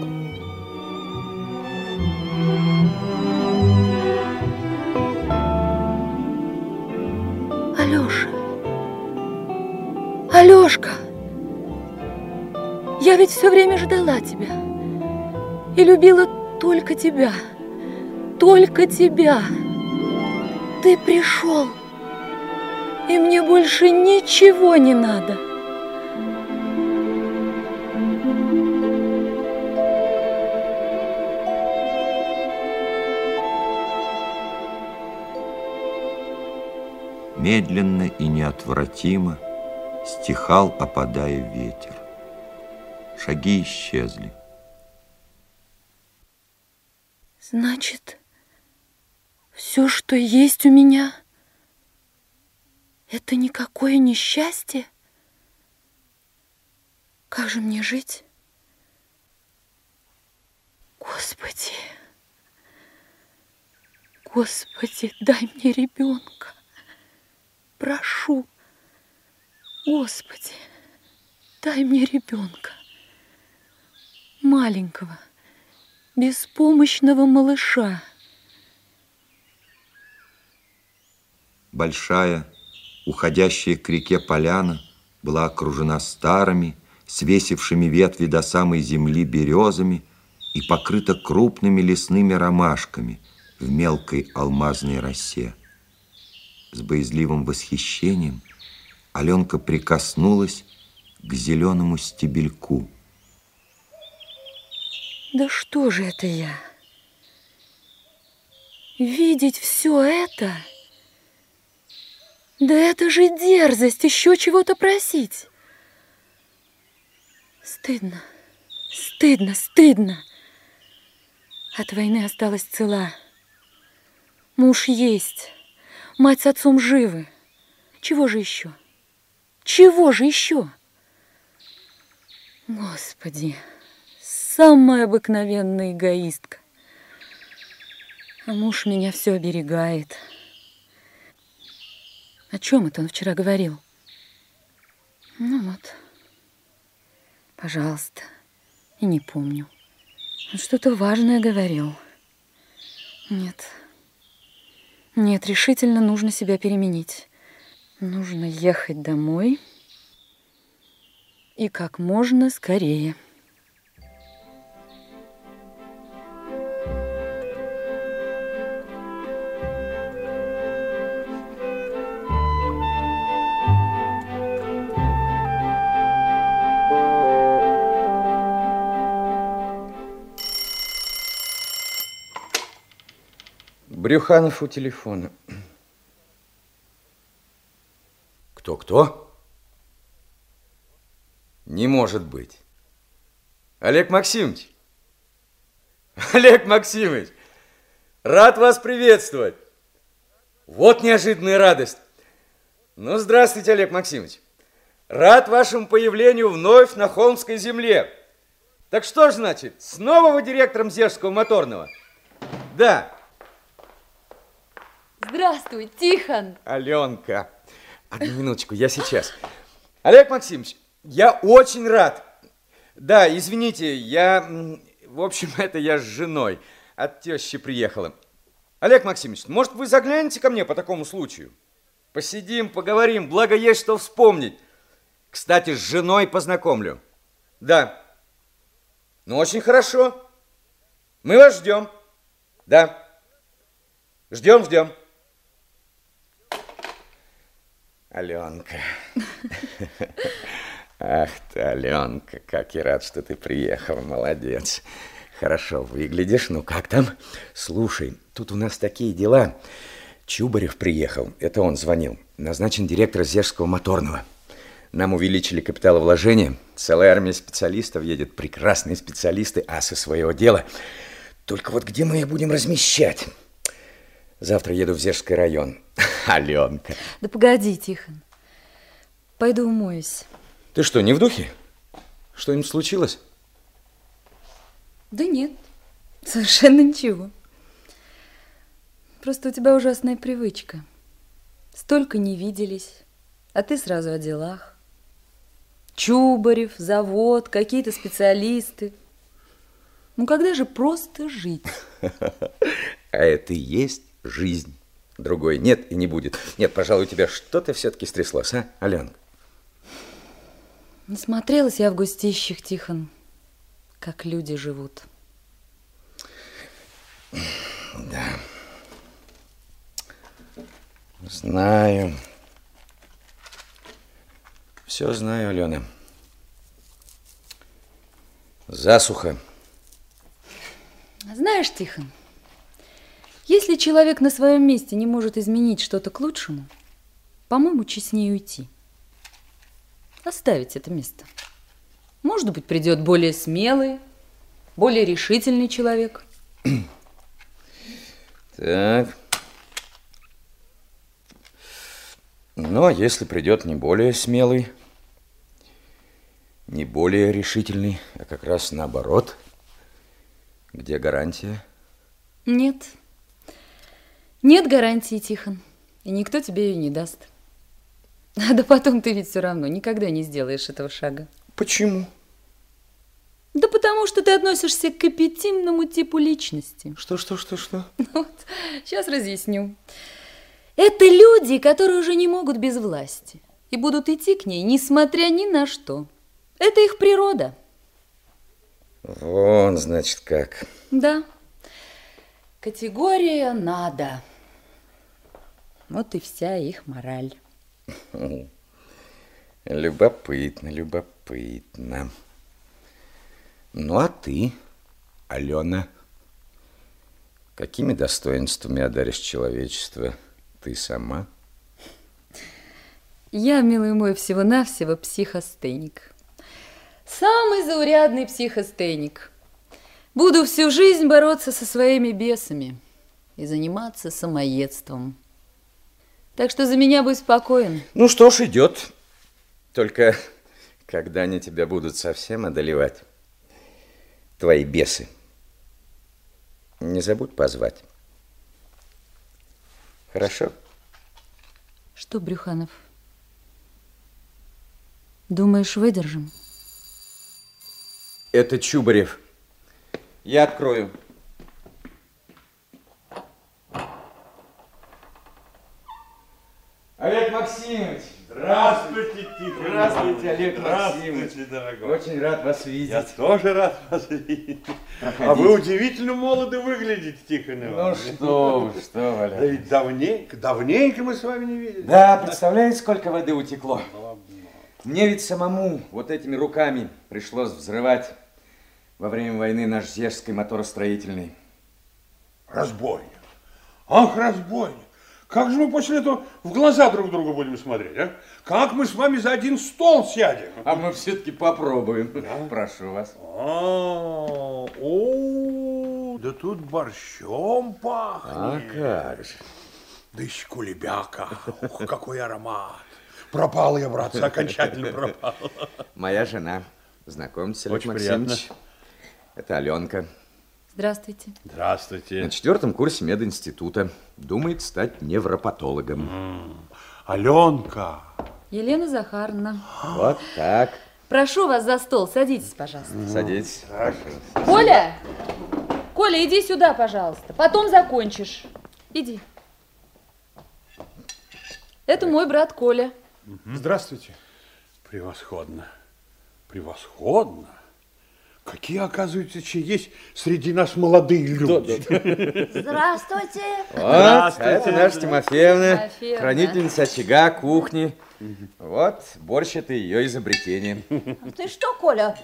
[SPEAKER 6] Алёша! Алёшка! Я ведь все время ждала тебя и любила только тебя, только тебя. Ты пришел, и мне больше ничего не надо.
[SPEAKER 2] Медленно и неотвратимо стихал, опадая ветер. Шаги исчезли.
[SPEAKER 6] Значит, все, что есть у меня, это никакое несчастье? Как же мне жить? Господи, Господи, дай мне ребенка. Прошу, Господи, дай мне ребенка. Маленького, беспомощного малыша.
[SPEAKER 2] Большая, Уходящая к реке поляна была окружена старыми, свесившими ветви до самой земли березами и покрыта крупными лесными ромашками в мелкой алмазной росе. С боязливым восхищением Аленка прикоснулась к зеленому стебельку.
[SPEAKER 6] Да что же это я? Видеть все это? Да это же дерзость, еще чего-то просить. Стыдно, стыдно, стыдно. От войны осталась цела. Муж есть, мать с отцом живы. Чего же еще? Чего же еще? Господи, самая обыкновенная эгоистка. А муж меня все оберегает. О чем это он вчера говорил? Ну вот, пожалуйста, и не помню. Он что-то важное говорил. Нет, нет, решительно нужно себя переменить. Нужно ехать домой и как можно скорее.
[SPEAKER 12] Брюханов у телефона. Кто-кто? Не может быть. Олег Максимович. Олег Максимович, рад вас приветствовать. Вот неожиданная радость. Ну, здравствуйте, Олег Максимович. Рад вашему появлению вновь на Холмской земле. Так что ж, значит, снова вы директором Зежского моторного? Да.
[SPEAKER 6] Здравствуй, Тихон.
[SPEAKER 12] Аленка. Одну минуточку, я сейчас. Олег Максимович, я очень рад. Да, извините, я... В общем, это я с женой. От тещи приехала. Олег Максимович, может, вы заглянете ко мне по такому случаю? Посидим, поговорим, благо есть что вспомнить. Кстати, с женой познакомлю. Да. Ну, очень хорошо. Мы вас ждем. Да. Ждем, ждем. Аленка. Ах ты, Аленка, как я рад, что ты приехала, молодец. Хорошо выглядишь, ну как там? Слушай, тут у нас такие дела. Чубарев приехал, это он звонил. Назначен директор Зежского моторного. Нам увеличили капиталовложение. Целая армия специалистов едет, прекрасные специалисты, асы своего дела. Только вот где мы их будем размещать? Завтра еду в Зежский район. Аленка.
[SPEAKER 6] Да погоди, Тихон. Пойду умоюсь.
[SPEAKER 12] Ты что, не в духе? Что-нибудь случилось?
[SPEAKER 6] Да нет, совершенно ничего. Просто у тебя ужасная привычка. Столько не виделись, а ты сразу о делах. Чубарев, завод, какие-то специалисты. Ну когда же просто жить?
[SPEAKER 12] А это и есть жизнь. Другой нет и не будет. Нет, пожалуй, у тебя что-то все-таки стряслось, а, Аленка?
[SPEAKER 6] Не смотрелась я в густищах, Тихон, как люди живут.
[SPEAKER 12] Да. Знаю. Все знаю, Алена. Засуха.
[SPEAKER 6] Знаешь, Тихон, если человек на своем месте не может изменить что-то к лучшему, по-моему, честнее уйти. Оставить это место. Может быть, придет более смелый, более решительный человек.
[SPEAKER 12] Так. Ну, а если придет не более смелый, не более решительный, а как раз наоборот, где гарантия?
[SPEAKER 6] Нет. Нет гарантии, Тихон. И никто тебе ее не даст. А да потом ты ведь все равно никогда не сделаешь этого шага.
[SPEAKER 12] Почему?
[SPEAKER 6] Да потому что ты относишься к аппетитному типу личности.
[SPEAKER 12] Что, что, что, что?
[SPEAKER 6] Вот, сейчас разъясню. Это люди, которые уже не могут без власти и будут идти к ней, несмотря ни на что. Это их природа.
[SPEAKER 12] Вон, значит, как.
[SPEAKER 6] Да. Категория «надо». Вот и вся их мораль.
[SPEAKER 12] Любопытно, любопытно. Ну, а ты, Алена, какими достоинствами одаришь человечество ты сама?
[SPEAKER 6] Я, милый мой, всего-навсего психостеник. Самый заурядный психостеник. Буду всю жизнь бороться со своими бесами и заниматься самоедством. Так что за меня будь спокоен.
[SPEAKER 12] Ну что ж, идет. Только когда они тебя будут совсем одолевать, твои бесы, не забудь позвать. Хорошо?
[SPEAKER 6] Что, Брюханов, думаешь, выдержим?
[SPEAKER 12] Это Чубарев. Я открою. Олег Максимович!
[SPEAKER 9] Здравствуйте, Тихо.
[SPEAKER 12] Здравствуйте, Олег
[SPEAKER 9] Здравствуйте,
[SPEAKER 12] Максимович.
[SPEAKER 9] дорогой.
[SPEAKER 12] Очень рад вас видеть.
[SPEAKER 9] Я тоже рад вас видеть.
[SPEAKER 12] Проходите.
[SPEAKER 9] А вы удивительно молоды выглядите, Тихон
[SPEAKER 12] Ну
[SPEAKER 9] Иванович.
[SPEAKER 12] что вы, что вы, Олег.
[SPEAKER 9] Да ведь давненько, давненько мы с вами не виделись.
[SPEAKER 12] Да, представляете, сколько воды утекло? Мне ведь самому вот этими руками пришлось взрывать во время войны наш Зежский моторостроительный.
[SPEAKER 9] Разбойник. Ах, разбойник. Как же мы после этого в глаза друг другу будем смотреть, а? Как мы с вами за один стол сядем?
[SPEAKER 12] А мы все-таки попробуем. Прошу вас.
[SPEAKER 9] А, о, да тут борщом пахнет.
[SPEAKER 12] А как же.
[SPEAKER 9] Да еще кулебяка. Ух, какой аромат. Пропал я, братцы, окончательно пропал.
[SPEAKER 12] Моя жена. Знакомьтесь, Олег
[SPEAKER 9] Очень
[SPEAKER 12] Максимович. Это Аленка.
[SPEAKER 6] Здравствуйте.
[SPEAKER 9] Здравствуйте.
[SPEAKER 12] На четвертом курсе мединститута. Думает стать невропатологом.
[SPEAKER 9] Аленка.
[SPEAKER 6] Елена Захаровна.
[SPEAKER 12] Вот так.
[SPEAKER 6] Прошу вас за стол, садитесь, пожалуйста.
[SPEAKER 12] Садитесь.
[SPEAKER 6] Коля! Коля, иди сюда, пожалуйста. Потом закончишь. Иди. Это мой брат Коля.
[SPEAKER 9] Здравствуйте. Превосходно. Превосходно. Какие, оказывается, есть среди нас молодые люди.
[SPEAKER 8] Здравствуйте.
[SPEAKER 9] Здравствуйте.
[SPEAKER 12] это наша Тимофеевна, хранительница очага, кухни. Вот, борщ это ее изобретение.
[SPEAKER 8] Ты что, Коля?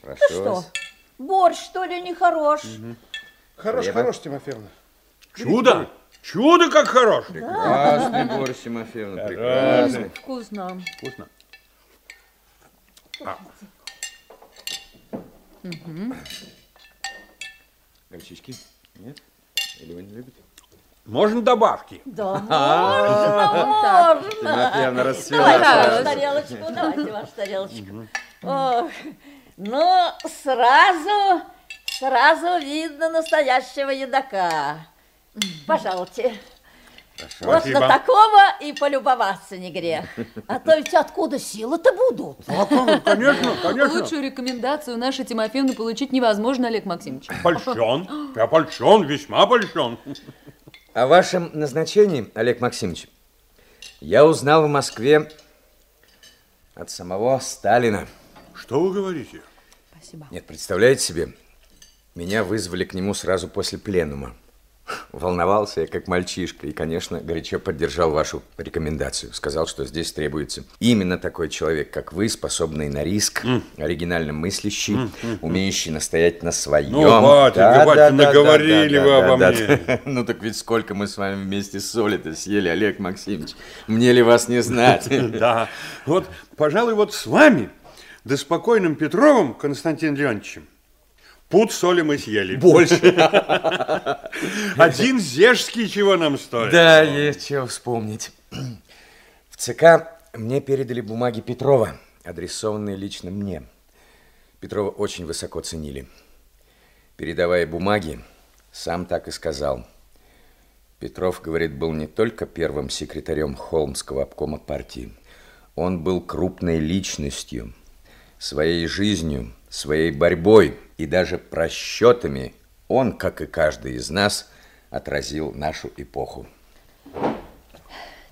[SPEAKER 12] Прошу
[SPEAKER 8] Ты что? Борщ, что ли, нехорош?
[SPEAKER 9] Хорош,
[SPEAKER 12] Хлеба.
[SPEAKER 9] хорош, Тимофеевна. Чудо! Чудо как хорош!
[SPEAKER 12] Прекрасный борщ, Тимофеевна, прекрасный.
[SPEAKER 8] Вкусно.
[SPEAKER 9] Вкусно.
[SPEAKER 12] Горчички? Нет? Или вы не любите?
[SPEAKER 9] Можно добавки?
[SPEAKER 8] Да, можно, можно.
[SPEAKER 12] Тимофеевна расцвела.
[SPEAKER 8] Давайте вашу тарелочку, давайте вашу тарелочку. Ох, ну, сразу, сразу видно настоящего едока. Пожалуйте. Вот
[SPEAKER 9] Спасибо.
[SPEAKER 8] на такого и полюбоваться не грех. А то ведь откуда силы-то будут?
[SPEAKER 9] А как? Конечно, конечно.
[SPEAKER 6] Лучшую рекомендацию нашей Тимофеевны получить невозможно, Олег Максимович.
[SPEAKER 9] Польщен. Я польщен, весьма польщен.
[SPEAKER 12] О вашем назначении, Олег Максимович, я узнал в Москве от самого Сталина.
[SPEAKER 9] Что вы говорите?
[SPEAKER 6] Спасибо.
[SPEAKER 12] Нет, представляете себе, меня вызвали к нему сразу после пленума. Волновался я, как мальчишка, и, конечно, горячо поддержал вашу рекомендацию. Сказал, что здесь требуется именно такой человек, как вы, способный на риск, оригинально мыслящий, умеющий настоять на своем.
[SPEAKER 9] Ну, батенька, батенька, наговорили вы обо мне.
[SPEAKER 12] Ну, так ведь сколько мы с вами вместе соли-то съели, Олег Максимович. Мне ли вас не знать?
[SPEAKER 9] Да. Вот, пожалуй, вот с вами, да с покойным Петровым Константином Леонтьевичем, пуд соли мы съели.
[SPEAKER 12] Больше.
[SPEAKER 9] Один зежский чего нам стоит.
[SPEAKER 12] Да, есть чего вспомнить. В ЦК мне передали бумаги Петрова, адресованные лично мне. Петрова очень высоко ценили. Передавая бумаги, сам так и сказал. Петров, говорит, был не только первым секретарем Холмского обкома партии. Он был крупной личностью. Своей жизнью, своей борьбой и даже просчетами он, как и каждый из нас, отразил нашу эпоху.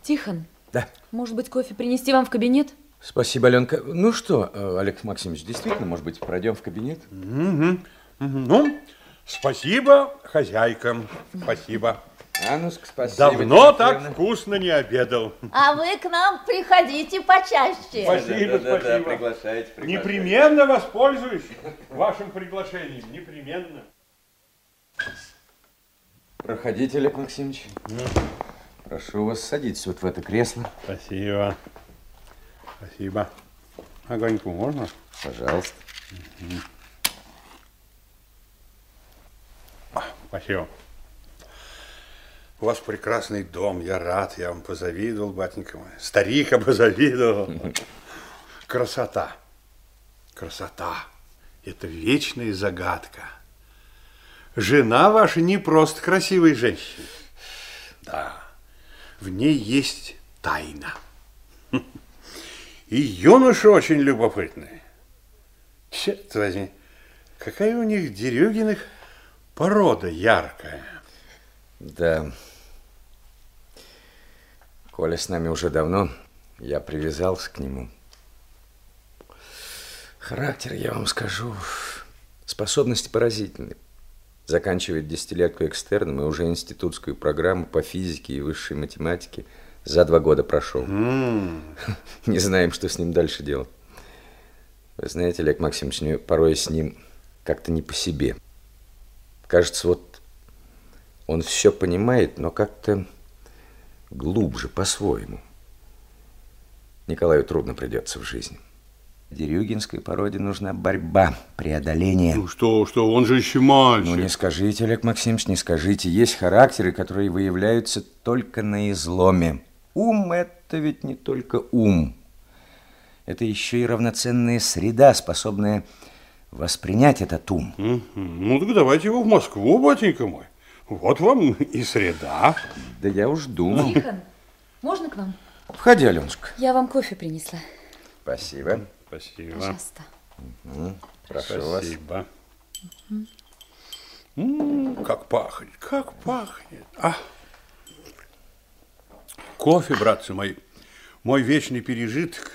[SPEAKER 6] Тихон.
[SPEAKER 12] Да.
[SPEAKER 6] Может быть, кофе принести вам в кабинет?
[SPEAKER 12] Спасибо, Аленка. Ну что, э, Олег Максимович, действительно, может быть, пройдем в кабинет?
[SPEAKER 9] Угу. Ну, спасибо хозяйкам. Спасибо.
[SPEAKER 12] А ну спасибо.
[SPEAKER 9] Давно так вкусно не обедал.
[SPEAKER 8] А вы к нам приходите почаще.
[SPEAKER 9] Спасибо, спасибо.
[SPEAKER 12] приглашайте,
[SPEAKER 9] Непременно воспользуюсь вашим приглашением. Непременно.
[SPEAKER 12] Проходите, Олег Максимович. Прошу вас, садитесь вот в это кресло.
[SPEAKER 9] Спасибо. Спасибо. Огоньку можно?
[SPEAKER 12] Пожалуйста.
[SPEAKER 9] Угу. Спасибо. У вас прекрасный дом, я рад, я вам позавидовал, батенька мой. Старик позавидовал. Красота. Красота. Это вечная загадка. Жена ваша не просто красивая женщина. Да, в ней есть тайна. И юноша очень любопытный. Черт возьми, какая у них Дерюгиных порода яркая.
[SPEAKER 12] Да. Коля с нами уже давно, я привязался к нему. Характер, я вам скажу, способности поразительные. Заканчивает десятилетку экстерном и уже институтскую программу по физике и высшей математике за два года прошел.
[SPEAKER 9] Mm.
[SPEAKER 12] Не знаем, что с ним дальше делать. Вы знаете, Олег Максимович, мне порой с ним как-то не по себе. Кажется, вот он все понимает, но как-то глубже, по-своему. Николаю трудно придется в жизни. Дерюгинской породе нужна борьба, преодоление.
[SPEAKER 9] Ну что, что, он же еще мальчик.
[SPEAKER 12] Ну не скажите, Олег Максимович, не скажите. Есть характеры, которые выявляются только на изломе. Ум – это ведь не только ум. Это еще и равноценная среда, способная воспринять этот ум.
[SPEAKER 9] Ну так давайте его в Москву, батенька мой. Вот вам и среда.
[SPEAKER 12] Да я уж думал.
[SPEAKER 6] Тихон, можно к вам?
[SPEAKER 12] Входи, Аленушка.
[SPEAKER 6] Я вам кофе принесла.
[SPEAKER 12] Спасибо.
[SPEAKER 9] Спасибо.
[SPEAKER 6] Пожалуйста.
[SPEAKER 12] Угу. Прошу
[SPEAKER 9] Спасибо. М -м, как пахнет, как пахнет. А. Кофе, братцы мои, мой вечный пережиток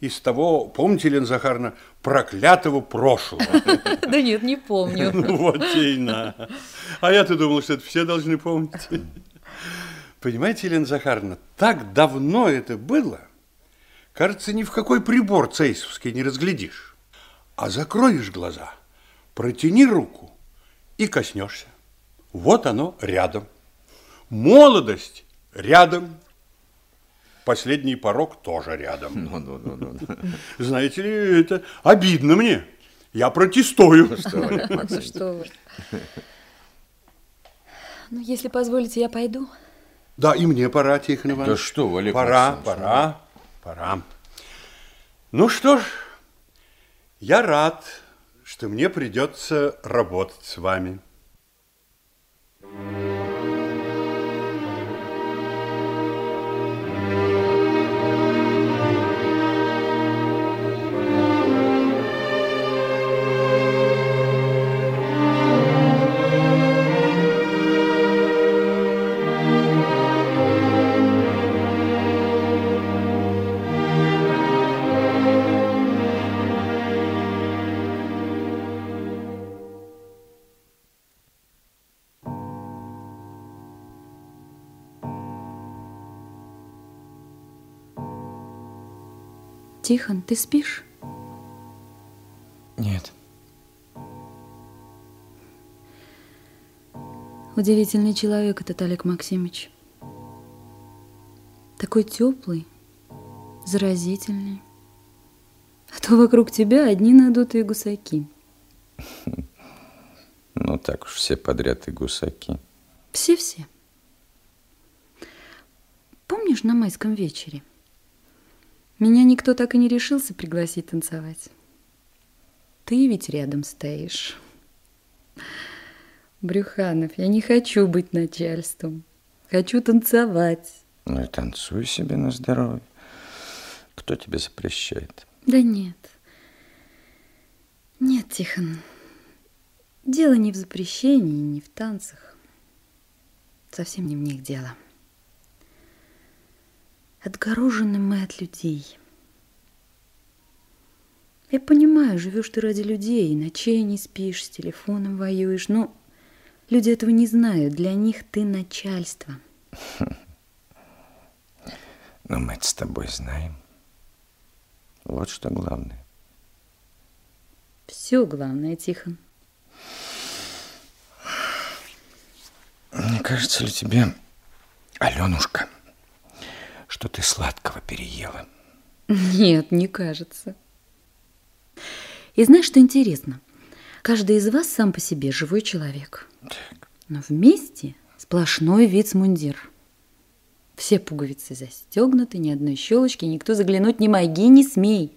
[SPEAKER 9] из того, помните, Лена Захаровна, проклятого прошлого.
[SPEAKER 6] Да нет, не помню.
[SPEAKER 9] Вот и на. А я-то думал, что это все должны помнить. Понимаете, Елена Захаровна, так давно это было, кажется, ни в какой прибор цейсовский не разглядишь. А закроешь глаза, протяни руку и коснешься. Вот оно рядом. Молодость рядом. Последний порог тоже рядом.
[SPEAKER 12] Ну, ну, ну, ну.
[SPEAKER 9] Знаете ли, это обидно мне. Я протестую.
[SPEAKER 12] Ну что, Олег Максимович?
[SPEAKER 6] Что вы. Ну, если позволите, я пойду.
[SPEAKER 9] Да, и мне пора, Тихон Иванович.
[SPEAKER 12] Да что вы, Олег
[SPEAKER 9] Пора,
[SPEAKER 12] Максимович,
[SPEAKER 9] пора, пора. Ну что ж, я рад, что мне придется работать с вами.
[SPEAKER 6] Тихон, ты спишь?
[SPEAKER 12] Нет.
[SPEAKER 6] Удивительный человек этот Олег Максимович. Такой теплый, заразительный. А то вокруг тебя одни надутые гусаки.
[SPEAKER 12] Ну, так уж все подряд и гусаки.
[SPEAKER 6] Все-все. Помнишь на майском вечере? Меня никто так и не решился пригласить танцевать. Ты ведь рядом стоишь. Брюханов, я не хочу быть начальством. Хочу танцевать.
[SPEAKER 12] Ну и танцуй себе на здоровье. Кто тебе запрещает?
[SPEAKER 6] Да нет. Нет, Тихон. Дело не в запрещении, не в танцах. Совсем не в них дело. Отгорожены мы от людей. Я понимаю, живешь ты ради людей, ночей не спишь, с телефоном воюешь, но люди этого не знают. Для них ты начальство.
[SPEAKER 12] Но мы с тобой знаем. Вот что главное.
[SPEAKER 6] Все главное, Тихон.
[SPEAKER 12] Не кажется ли тебе, Аленушка, что ты сладкого переела?
[SPEAKER 6] Нет, не кажется. И знаешь, что интересно? Каждый из вас сам по себе живой человек.
[SPEAKER 12] Так.
[SPEAKER 6] Но вместе сплошной вицмундир. Все пуговицы застегнуты, ни одной щелочки, никто заглянуть не моги, не смей.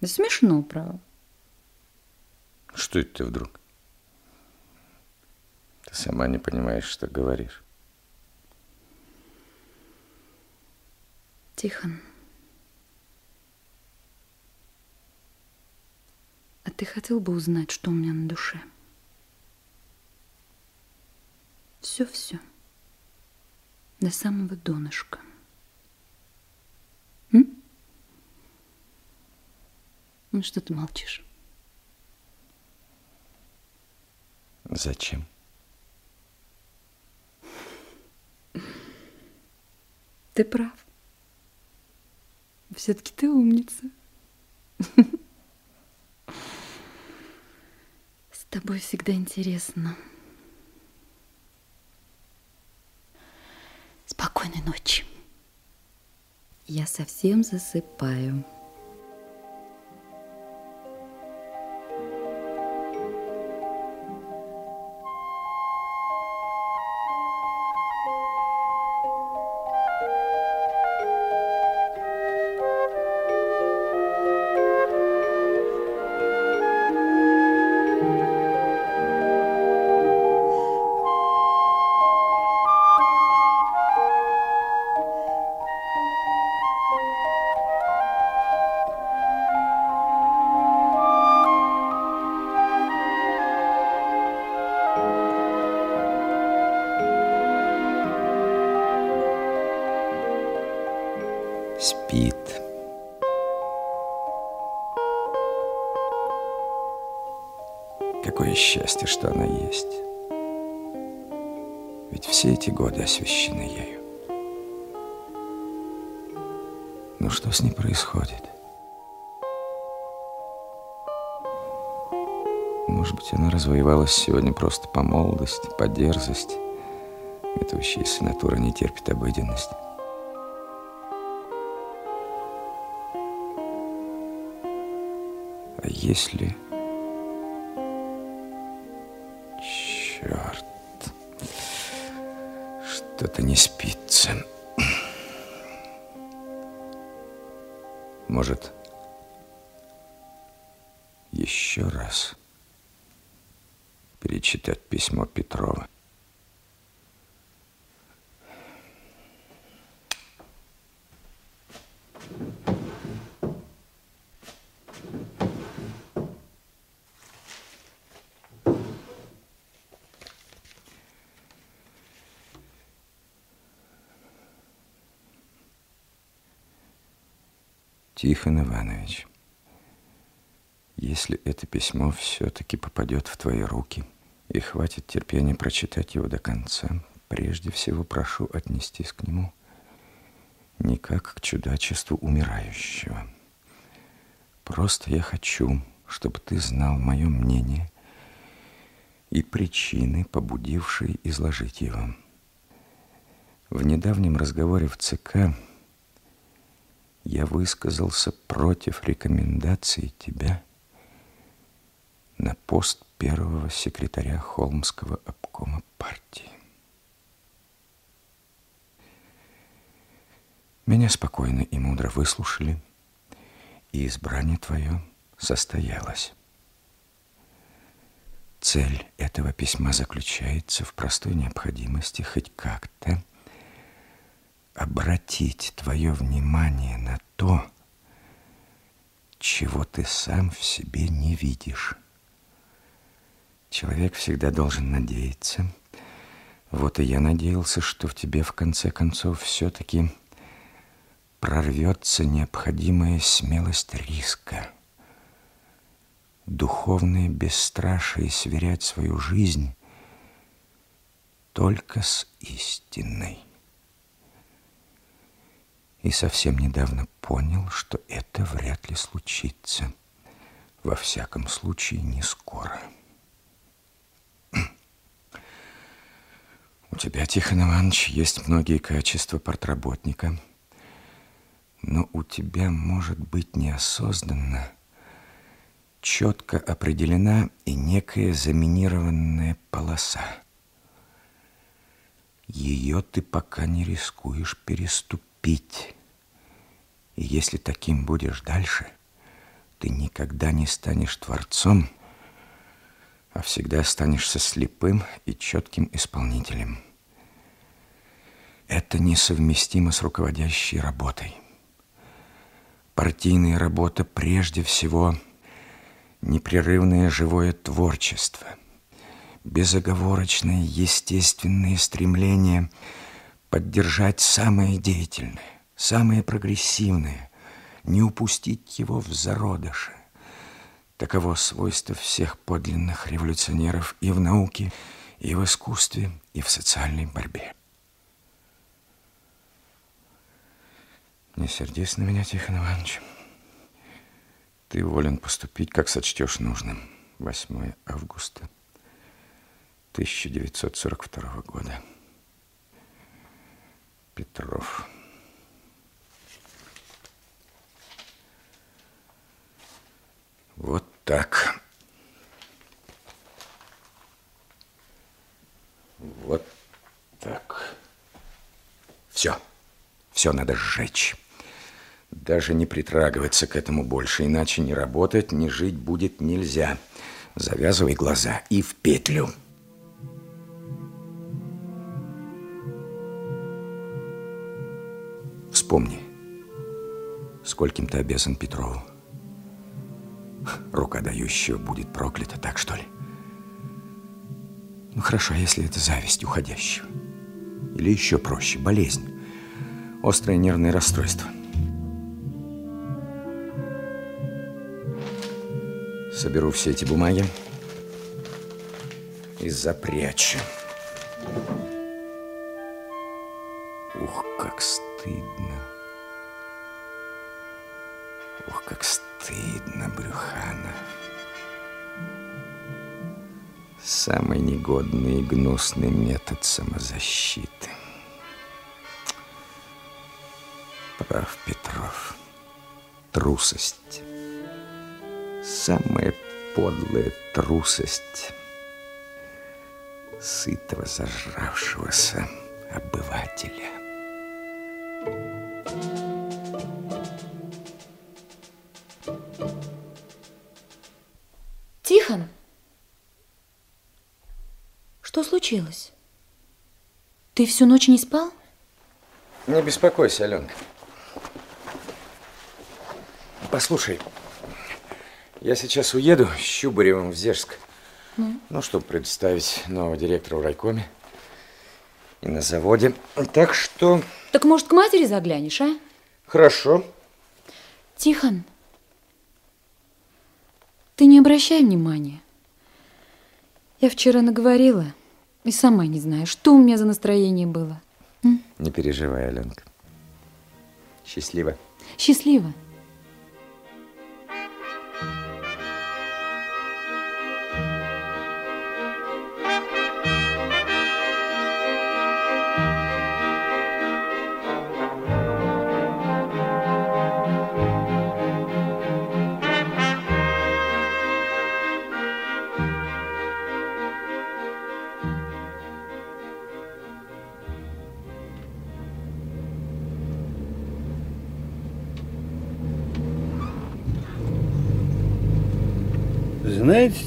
[SPEAKER 6] Да смешно, право.
[SPEAKER 12] Что это ты вдруг? Ты сама не понимаешь, что говоришь.
[SPEAKER 6] Тихон. А ты хотел бы узнать, что у меня на душе? Все-все. До самого донышка. М? Ну что ты молчишь?
[SPEAKER 12] Зачем?
[SPEAKER 6] Ты прав. Все-таки ты умница. С тобой всегда интересно. Спокойной ночи. Я совсем засыпаю.
[SPEAKER 12] Годы освящены ею. Ну что с ней происходит? Может быть, она развоевалась сегодня просто по молодости, по дерзости. Метущаяся натура не терпит обыденности. А если... Черт. Что-то не спится. Может, еще раз перечитать письмо Петрова. Тихон Иванович, если это письмо все-таки попадет в твои руки и хватит терпения прочитать его до конца, прежде всего прошу отнестись к нему не как к чудачеству умирающего. Просто я хочу, чтобы ты знал мое мнение и причины, побудившие изложить его. В недавнем разговоре в ЦК я высказался против рекомендаций тебя на пост первого секретаря Холмского обкома партии. Меня спокойно и мудро выслушали, и избрание твое состоялось. Цель этого письма заключается в простой необходимости хоть как-то обратить твое внимание на то, чего ты сам в себе не видишь. Человек всегда должен надеяться. Вот и я надеялся, что в тебе в конце концов все-таки прорвется необходимая смелость риска, духовное бесстрашие сверять свою жизнь только с истиной. И совсем недавно понял, что это вряд ли случится. Во всяком случае, не скоро. У тебя, Тихон Иванович, есть многие качества портработника, но у тебя, может быть, неосознанно четко определена и некая заминированная полоса. Ее ты пока не рискуешь переступить. И если таким будешь дальше, ты никогда не станешь творцом, а всегда останешься слепым и четким исполнителем. Это несовместимо с руководящей работой. Партийная работа прежде всего непрерывное живое творчество, безоговорочное естественное стремление поддержать самое деятельное, самое прогрессивное, не упустить его в зародыше. Таково свойство всех подлинных революционеров и в науке, и в искусстве, и в социальной борьбе. Не сердись на меня, Тихон Иванович. Ты волен поступить, как сочтешь нужным. 8 августа 1942 года. Петров. Вот так. Вот так. Все. Все надо сжечь. Даже не притрагиваться к этому больше, иначе не работать, не жить будет нельзя. Завязывай глаза и в петлю. Вспомни, скольким ты обязан Петрову. Рука дающего будет проклята, так что ли? Ну хорошо, а если это зависть уходящего? Или еще проще, болезнь, острое нервное расстройство? Соберу все эти бумаги и запрячу. Ух, как стыдно. Самый негодный и гнусный метод самозащиты. Прав Петров. Трусость самая подлая трусость сытого зажравшегося обывателя.
[SPEAKER 6] Тихон, что случилось? Ты всю ночь не спал?
[SPEAKER 12] Не беспокойся, Аленка. Послушай, я сейчас уеду с Щубаревым в Зерск.
[SPEAKER 6] Ну?
[SPEAKER 12] Ну, чтобы представить нового директора в райкоме и на заводе. Так что...
[SPEAKER 6] Так, может, к матери заглянешь, а?
[SPEAKER 12] Хорошо.
[SPEAKER 6] Тихон, ты не обращай внимания. Я вчера наговорила и сама не знаю, что у меня за настроение было. М?
[SPEAKER 12] Не переживай, Аленка. Счастливо.
[SPEAKER 6] Счастливо.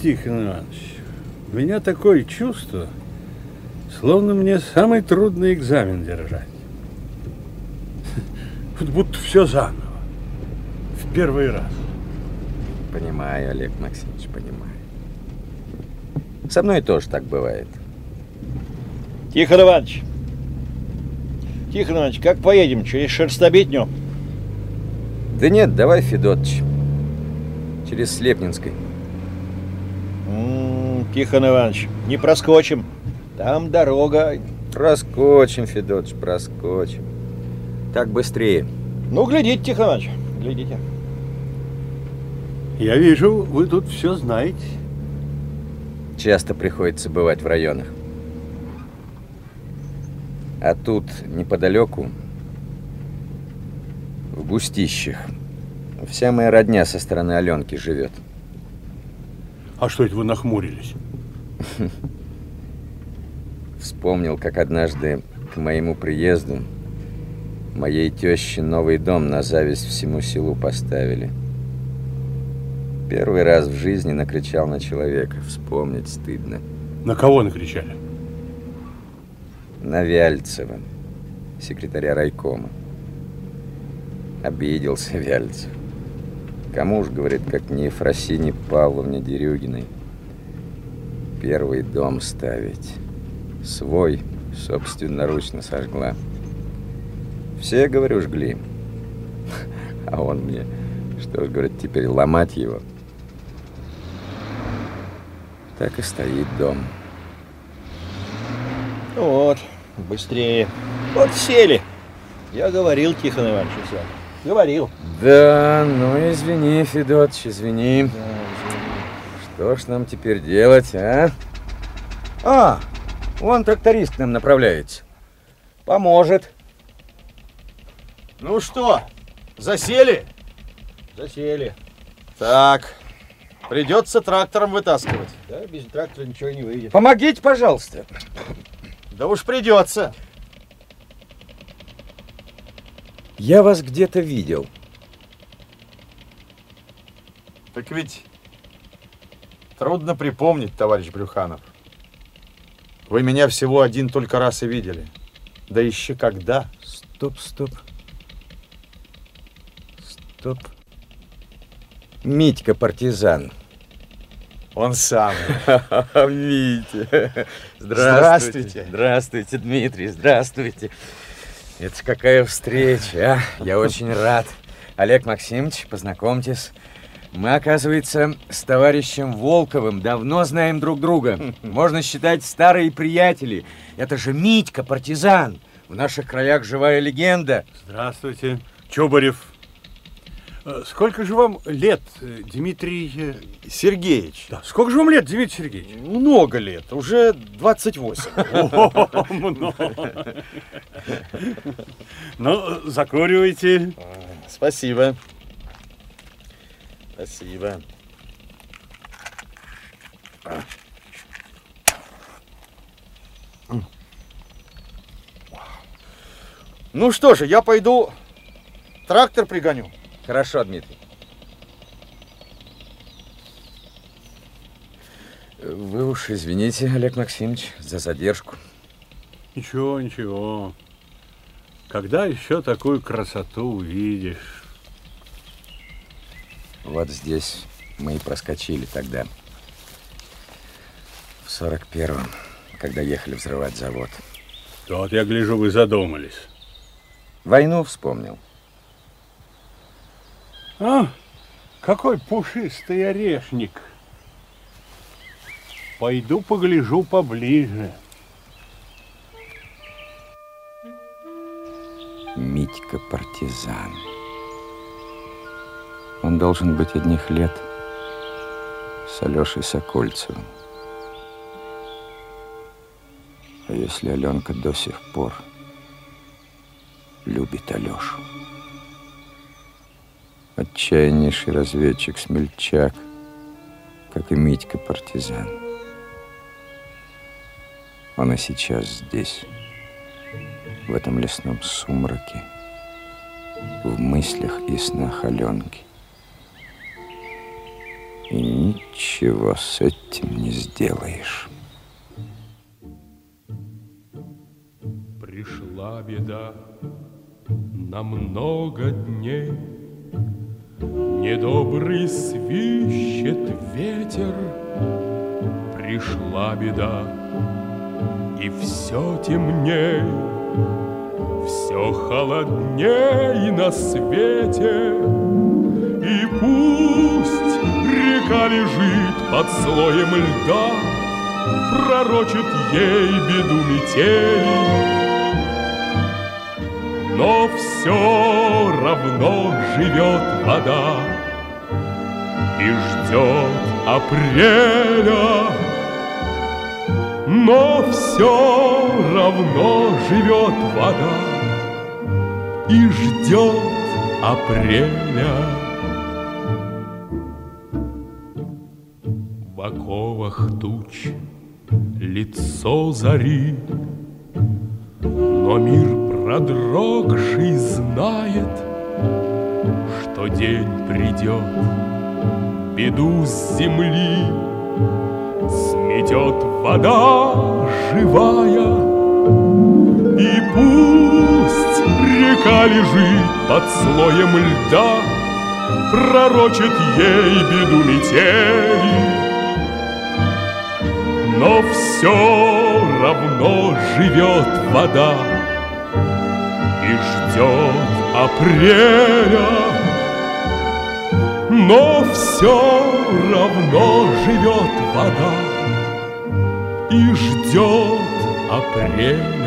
[SPEAKER 9] Тихон Иванович, у меня такое чувство, словно мне самый трудный экзамен держать. Вот будто все заново. В первый раз.
[SPEAKER 12] Понимаю, Олег Максимович, понимаю. Со мной тоже так бывает.
[SPEAKER 13] Тихон Иванович. Тихон Иванович, как поедем? Через шерстобитню?
[SPEAKER 12] Да нет, давай, Федотыч. Через Слепнинской.
[SPEAKER 14] М, Тихон Иванович, не проскочим. Там дорога.
[SPEAKER 12] Проскочим, Федотыч, проскочим. Так быстрее.
[SPEAKER 14] Ну, глядите, Тихон Иванович, глядите.
[SPEAKER 9] Я вижу, вы тут все знаете.
[SPEAKER 12] Часто приходится бывать в районах. А тут неподалеку, в Густищах, вся моя родня со стороны Аленки живет.
[SPEAKER 9] А что это вы нахмурились?
[SPEAKER 12] Вспомнил, как однажды к моему приезду моей теще новый дом на зависть всему селу поставили. Первый раз в жизни накричал на человека. Вспомнить стыдно.
[SPEAKER 9] На кого накричали?
[SPEAKER 12] На Вяльцева, секретаря райкома. Обиделся Вяльцев. Кому ж, говорит, как не Ефросине Павловне Дерюгиной, первый дом ставить. Свой собственноручно сожгла. Все, говорю, жгли. А он мне, что ж, говорит, теперь ломать его. Так и стоит дом.
[SPEAKER 14] Вот, быстрее. Вот сели. Я говорил, Тихон Иванович, вами. Говорил.
[SPEAKER 12] Да, ну извини, Федотыч, извини. Что ж нам теперь делать, а? А, вон тракторист к нам направляется. Поможет.
[SPEAKER 14] Ну что, засели? Засели. Так, придется трактором вытаскивать. Да, без трактора ничего не выйдет.
[SPEAKER 12] Помогите, пожалуйста.
[SPEAKER 14] Да уж придется.
[SPEAKER 12] Я вас где-то видел.
[SPEAKER 14] Так ведь трудно припомнить, товарищ Брюханов. Вы меня всего один только раз и видели. Да еще когда?
[SPEAKER 12] Стоп, стоп. Стоп. Митька партизан.
[SPEAKER 14] Он сам.
[SPEAKER 12] Митя. Здравствуйте. Здравствуйте, Дмитрий, здравствуйте. Это какая встреча, а? Я очень рад. Олег Максимович, познакомьтесь. Мы, оказывается, с товарищем Волковым давно знаем друг друга. Можно считать старые приятели. Это же Митька, партизан. В наших краях живая легенда.
[SPEAKER 9] Здравствуйте, Чубарев. Э, Сколько же вам лет, э, Дмитрий... э,
[SPEAKER 14] Сергеевич.
[SPEAKER 9] Да, сколько же вам лет, Дмитрий Сергеевич?
[SPEAKER 14] Много лет, уже 28.
[SPEAKER 9] О, много. Ну, закуривайте.
[SPEAKER 14] Спасибо. Спасибо. Ну что же, я пойду трактор пригоню.
[SPEAKER 12] Хорошо, Дмитрий. Вы уж извините, Олег Максимович, за задержку.
[SPEAKER 9] Ничего, ничего. Когда еще такую красоту увидишь?
[SPEAKER 12] Вот здесь мы и проскочили тогда. В сорок первом, когда ехали взрывать завод.
[SPEAKER 9] Вот я гляжу, вы задумались.
[SPEAKER 12] Войну вспомнил.
[SPEAKER 9] А, какой пушистый орешник. Пойду погляжу поближе.
[SPEAKER 13] Митька партизан. Он должен быть одних лет с Алешей Сокольцевым. А если Аленка до сих пор любит Алешу? Отчаяннейший разведчик-смельчак, как и Митька партизан. Он и сейчас здесь, в этом лесном сумраке, в мыслях и снах Аленки. И ничего с этим не сделаешь.
[SPEAKER 1] Пришла беда на много дней, Недобрый свищет ветер, Пришла беда, и все темнее, Все холоднее на свете. И пусть река лежит под слоем льда, Пророчит ей беду метель, но все равно живет вода И ждет апреля. Но все равно живет вода И ждет апреля. В оковах туч лицо зари, Но мир продрогший знает, Что день придет, беду с земли Сметет вода живая, И пусть река лежит под слоем льда, Пророчит ей беду метели, но все равно живет вода ждет апреля. Но все равно живет вода и ждет апреля.